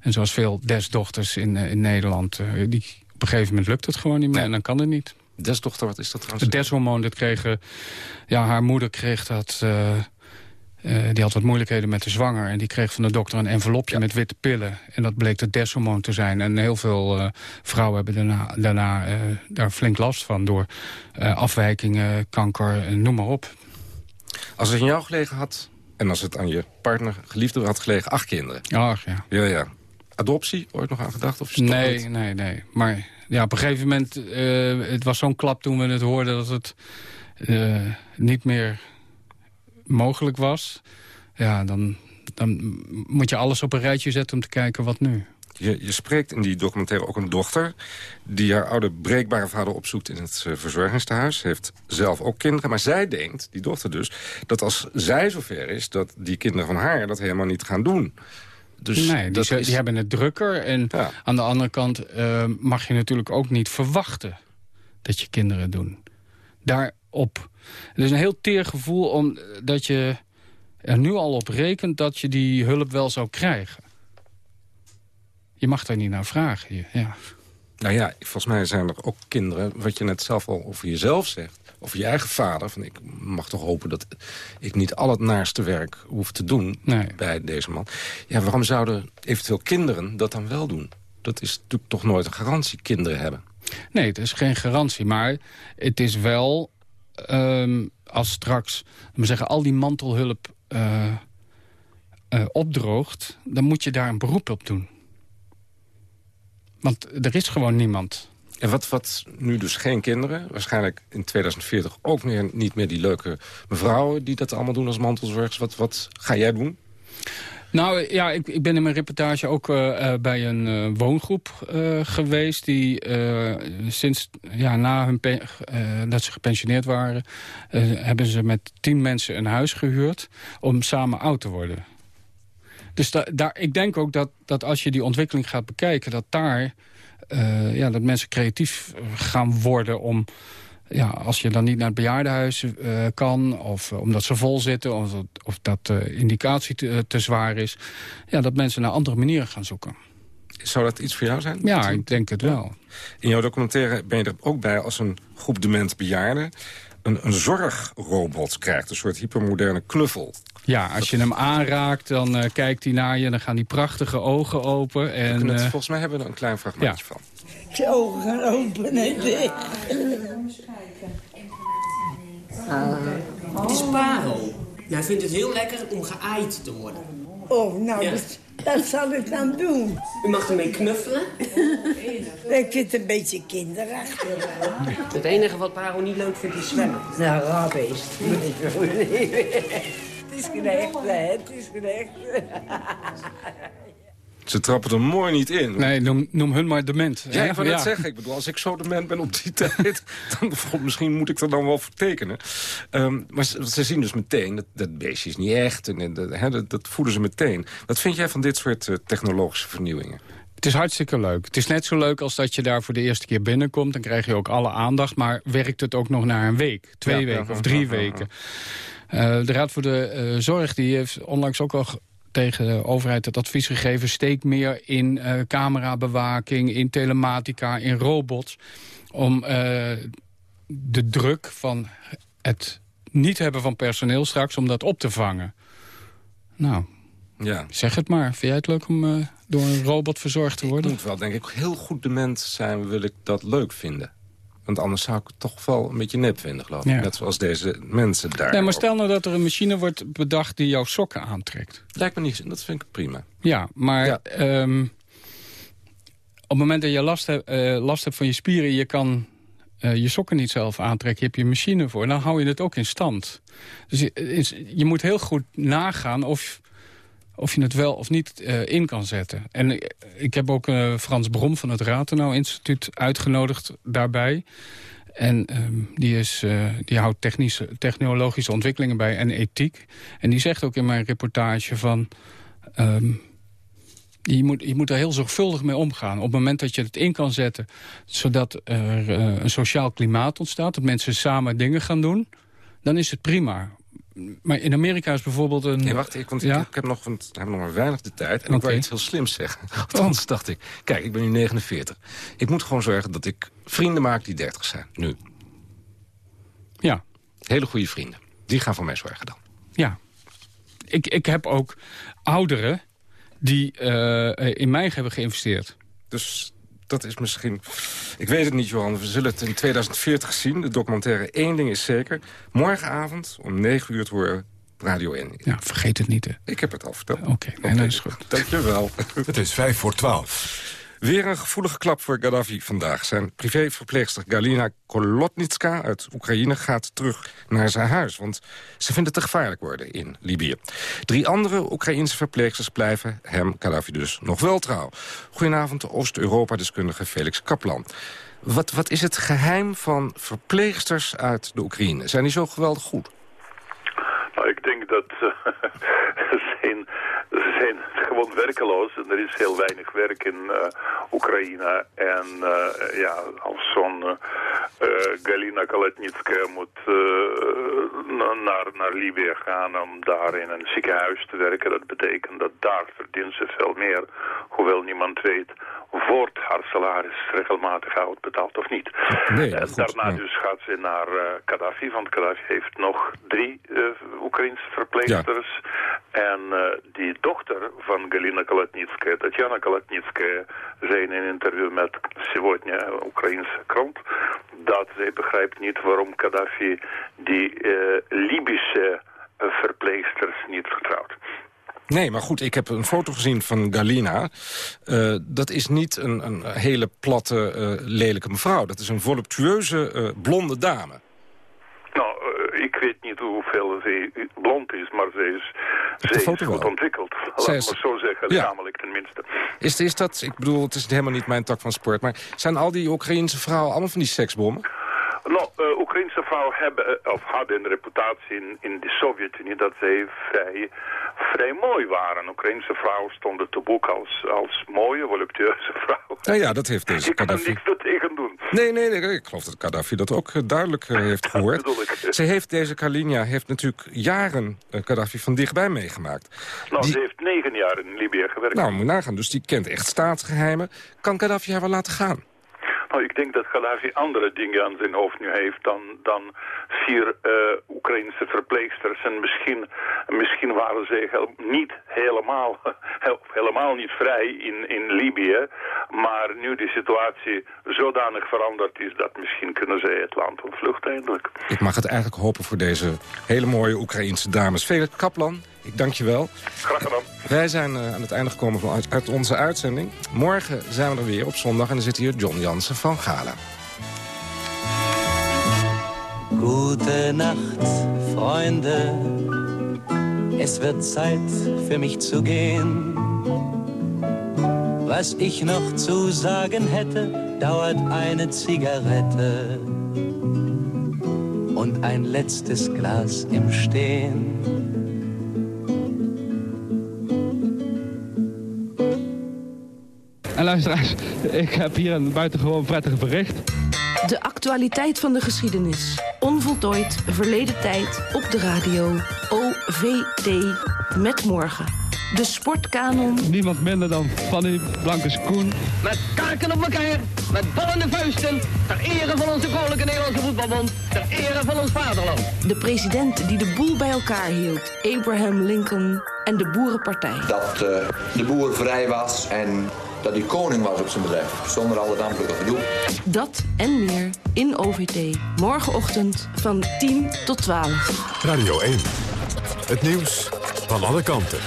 En zoals veel desdochters in, in Nederland... die, op een gegeven moment lukt het gewoon niet meer en dan kan het niet. Desdochter, wat is dat trouwens? Het deshormoon, dat kregen... Ja, haar moeder kreeg dat... eh, eh, die had wat moeilijkheden met de zwanger. En die kreeg van de dokter een envelopje met witte pillen. En dat bleek het deshormoon te zijn. En heel veel eh, vrouwen hebben daarna, daarna daar flink last van. Door afwijkingen, kanker, noem maar op. Als het aan jou gelegen had, en als het aan je partner, geliefde had gelegen, acht kinderen. Ach ja. Ja, ja. Adoptie, ooit nog aan gedacht? Of Nee, nee, nee. Maar ja, op een gegeven moment... eh, het was zo'n klap toen we het hoorden dat het eh, niet meer mogelijk was. Ja, dan, dan moet je alles op een rijtje zetten om te kijken wat nu. Je, je spreekt in die documentaire ook een dochter... die haar oude breekbare vader opzoekt in het eh, verzorgingstehuis. Ze heeft zelf ook kinderen, maar zij denkt, die dochter dus... dat als zij zover is, dat die kinderen van haar dat helemaal niet gaan doen. Dus nee, die, dat ze- is- die hebben het drukker. En Ja. aan de andere kant eh, mag je natuurlijk ook niet verwachten... dat je kinderen doen. Daarop. Het is een heel teer gevoel omdat je er nu al op rekent dat je die hulp wel zou krijgen. Je mag daar niet naar vragen. Ja. Nou ja, volgens mij zijn er ook kinderen, wat je net zelf al over jezelf zegt... over je eigen vader, van ik mag toch hopen dat ik niet al het naarste werk hoef te doen bij deze man. Ja, waarom zouden eventueel kinderen dat dan wel doen? Dat is natuurlijk toch nooit een garantie, kinderen hebben. Nee, het is geen garantie. Maar het is wel, ehm, als straks we zeggen, al die mantelhulp eh, eh, opdroogt... dan moet je daar een beroep op doen. Want er is gewoon niemand. En wat, wat nu dus geen kinderen, waarschijnlijk in 2040 ook meer, niet meer die leuke mevrouwen... die dat allemaal doen als mantelzorgers. Wat, wat ga jij doen? Nou ja, ik, ik ben in mijn reportage ook eh, eh, bij een eh, woongroep geweest... die sinds ja, na hun dat ze gepensioneerd waren... hebben ze met tien mensen een huis gehuurd om samen oud te worden. Dus da daar, ik denk ook dat, dat als je die ontwikkeling gaat bekijken... dat daar eh, ja, dat mensen creatief gaan worden om... Ja, als je dan niet naar het bejaardenhuis eh, kan... of eh, omdat ze vol zitten... of, dat- of dat de indicatie te, te zwaar is... Ja, dat mensen naar andere manieren gaan zoeken. Zou dat iets voor jou zijn? Ja, ik denk het wel. In jouw documentaire ben je er ook bij als een groep dement bejaarden... Een, een zorgrobot krijgt, een soort hypermoderne knuffel. Ja, als je hem aanraakt, dan eh, kijkt hij naar je... dan gaan die prachtige ogen open. En, We kunnen het- eh, volgens mij hebben we er een klein fragmentje van. Zijn ogen gaan open en dicht. Het is Paro. Hij vindt het heel lekker om geaaid te worden. Oh, nou, Ja. dat, dat zal ik dan doen. U mag ermee knuffelen. Ik vind het een beetje kinderachtig. Het enige wat Paro niet leuk vindt is zwemmen. Nou, rabeest. Het is gerecht, hè? Het is gerecht. Ze trappen er mooi niet in. Nee, noem, noem hun maar dement. Ja, ik net zeggen. Ik bedoel, als ik zo dement ben op die tijd... dan misschien moet ik er dan wel voor tekenen. Ehm, maar ze, ze zien dus meteen, dat, dat beestje is niet echt. En, en dat, hè, dat, dat voelen ze meteen. Wat vind jij van dit soort eh, technologische vernieuwingen? Het is hartstikke leuk. Het is net zo leuk als dat je daar voor de eerste keer binnenkomt. Dan krijg je ook alle aandacht. Maar werkt het ook nog na een week, twee Ja, weken ja, of drie ja, ja, ja. weken? Eh, de Raad voor de eh, Zorg die heeft onlangs ook al ge- tegen de overheid het advies gegeven... steek meer in eh, camerabewaking, in telematica, in robots... om de druk van het niet hebben van personeel straks... om dat op te vangen. Nou, Ja. zeg het maar. Vind jij het leuk om door een robot verzorgd te Ik worden? moet wel, denk ik, heel goed dement zijn... wil ik dat leuk vinden. Want anders zou ik het toch wel een beetje nep vinden, geloof ik. Ja. Net zoals deze mensen daar. Nee, maar stel nou dat er een machine wordt bedacht die jouw sokken aantrekt. Lijkt me niet, dat vind ik prima. Ja, maar ehm, op het moment dat je last, hebt- eh, last hebt van je spieren... je kan eh, je sokken niet zelf aantrekken, je hebt je machine voor... dan hou je het ook in stand. Dus je, je moet heel goed nagaan of, of je het wel of niet eh, in kan zetten. En ik, ik heb ook eh, Frans Brom van het Rathenau Instituut uitgenodigd daarbij... En ehm, die, is, eh, die houdt technische, technologische ontwikkelingen bij en ethiek. En die zegt ook in mijn reportage van... ehm, je, moet, je moet er heel zorgvuldig mee omgaan. Op het moment dat je het in kan zetten... zodat er eh, een sociaal klimaat ontstaat... dat mensen samen dingen gaan doen... dan is het prima. Maar in Amerika is bijvoorbeeld een... Nee, wacht, ik, want Ja? ik, ik heb nog, want we hebben nog maar weinig de tijd. En ik wou iets heel slims zeggen. Althans dacht ik, kijk, ik ben nu 49. Ik moet gewoon zorgen dat ik vrienden maak die 30 zijn, nu. Ja. Hele goede vrienden. Die gaan voor mij zorgen dan. Ja. Ik, ik heb ook ouderen die eh, in mij hebben geïnvesteerd. Dus dat is misschien... Ik weet het niet, Johan. We zullen het in 2040 zien. De documentaire Eén ding is zeker. Morgenavond om 9 uur te horen Radio 1. Ja, vergeet het niet, hè. Ik heb het al verteld. Oké, nee, dat is goed. Dankjewel. Het is vijf voor twaalf. Weer een gevoelige klap voor Gaddafi vandaag. Zijn privéverpleegster Galina Kolotnitska uit Oekraïne gaat terug naar zijn huis. Want ze vindt het te gevaarlijk worden in Libië. Drie andere Oekraïense verpleegsters blijven hem, Gaddafi dus, nog wel trouw. Goedenavond, de Oost-Europa-deskundige Felix Kaplan. Wat, wat is het geheim van verpleegsters uit de Oekraïne? Zijn die zo geweldig goed? Nou, ik denk dat uh, ze, zijn, ze zijn gewoon werkeloos en er is heel weinig werk in uh, Oekraïne. En uh, ja, als zo'n Galina Kalatnitskaya moet naar, naar Libië gaan om daar in een ziekenhuis te werken, dat betekent dat daar verdient ze veel meer, hoewel niemand weet wordt haar salaris regelmatig uitbetaald of niet. Nee, en goed, daarna dus gaat ze naar Gaddafi, want Gaddafi heeft nog drie uh, Oekraïnse verpleegsters. En uh, die dochter van Galina Kalatnitskaya, Tatjana Kalatnitskaya, zei in een interview met Сегодня, een Oekraïnse krant, dat zij begrijpt niet waarom Gaddafi die Libische verpleegsters niet vertrouwt. Nee, maar goed, ik heb een foto gezien van Galina. Uh, dat is niet een, een hele platte, uh, lelijke mevrouw. Dat is een voluptueuze, uh, blonde dame. Ze blond is, maar ze is, ze is goed ontwikkeld. Laat Zij is- zo zeggen, Ja. lichamelijk tenminste. Is, is dat, ik bedoel, het is helemaal niet mijn tak van sport... maar zijn al die Oekraïense vrouwen allemaal van die seksbommen? Nou, uh, Oekraïnse vrouwen hebben, uh, of hadden een reputatie in, in de Sovjet-Unie dat zij vrij, vrij mooi waren. Oekraïnse vrouwen stonden te boek als, als mooie, voluptueuze vrouwen. Nou ja, dat heeft deze Ik kan Gaddafi. niks ertegen doen. Nee, nee, nee, ik geloof dat Gaddafi dat ook eh, duidelijk eh, heeft gehoord. bedoel ik. Ze heeft, deze Kalinja heeft natuurlijk jaren eh, Gaddafi van dichtbij meegemaakt. Nou, Die- ze heeft negen jaar in Libië gewerkt. Nou, moet nagaan, dus die kent echt staatsgeheimen. Kan Gaddafi haar wel laten gaan? Nou, ik denk dat Gaddafi andere dingen aan zijn hoofd nu heeft dan, dan vier uh, Oekraïnse verpleegsters. En misschien, misschien waren ze niet helemaal, helemaal niet vrij in, in Libië. Maar nu de situatie zodanig veranderd is dat misschien kunnen zij het land ontvluchten eindelijk. Ik mag het eigenlijk hopen voor deze hele mooie Oekraïense dames. Felix Kaplan, ik dank je wel. Graag gedaan. Wij zijn eh, aan het einde gekomen van uit, uit onze uitzending. Morgen zijn we er weer op zondag en dan zit hier John Jansen van Gala. Gute Nacht, Freunde. Es wird Zeit für mich zu gehen. Was ich noch zu sagen hätte, dauert eine Zigarette und ein letztes Glas im Stehen. En luisteraars, ik heb hier een buitengewoon prettig bericht. De actualiteit van de geschiedenis. Onvoltooid verleden tijd op de radio. OVT met morgen. De sportkanon. Niemand minder dan Fanny Blankes Koen. Met kaken op elkaar, met ballende vuisten. Ter ere van onze koninklijke Nederlandse voetbalbond. Ter ere van ons vaderland. De president die de boel bij elkaar hield. Abraham Lincoln en de Boerenpartij. Dat uh, de boer vrij was en dat hij koning was op zijn bedrijf. Zonder al het ambtelijke gedoe. Dat en meer in OVT. Morgenochtend van 10 tot 12. Radio 1. Het nieuws van alle kanten.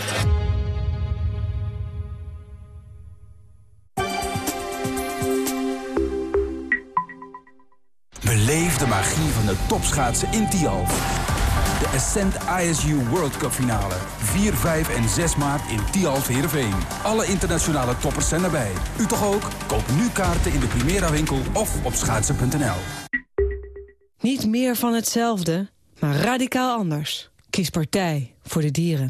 Beleef de magie van de topschaatsen in Tialf. De Ascent ISU World Cup finale. 4, 5 en 6 maart in Tialf Heerenveen. Alle internationale toppers zijn erbij. U toch ook? Koop nu kaarten in de Primera winkel of op schaatsen.nl. Niet meer van hetzelfde, maar radicaal anders. Kies partij voor de dieren.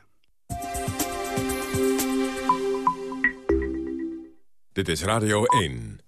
Dit is Radio 1.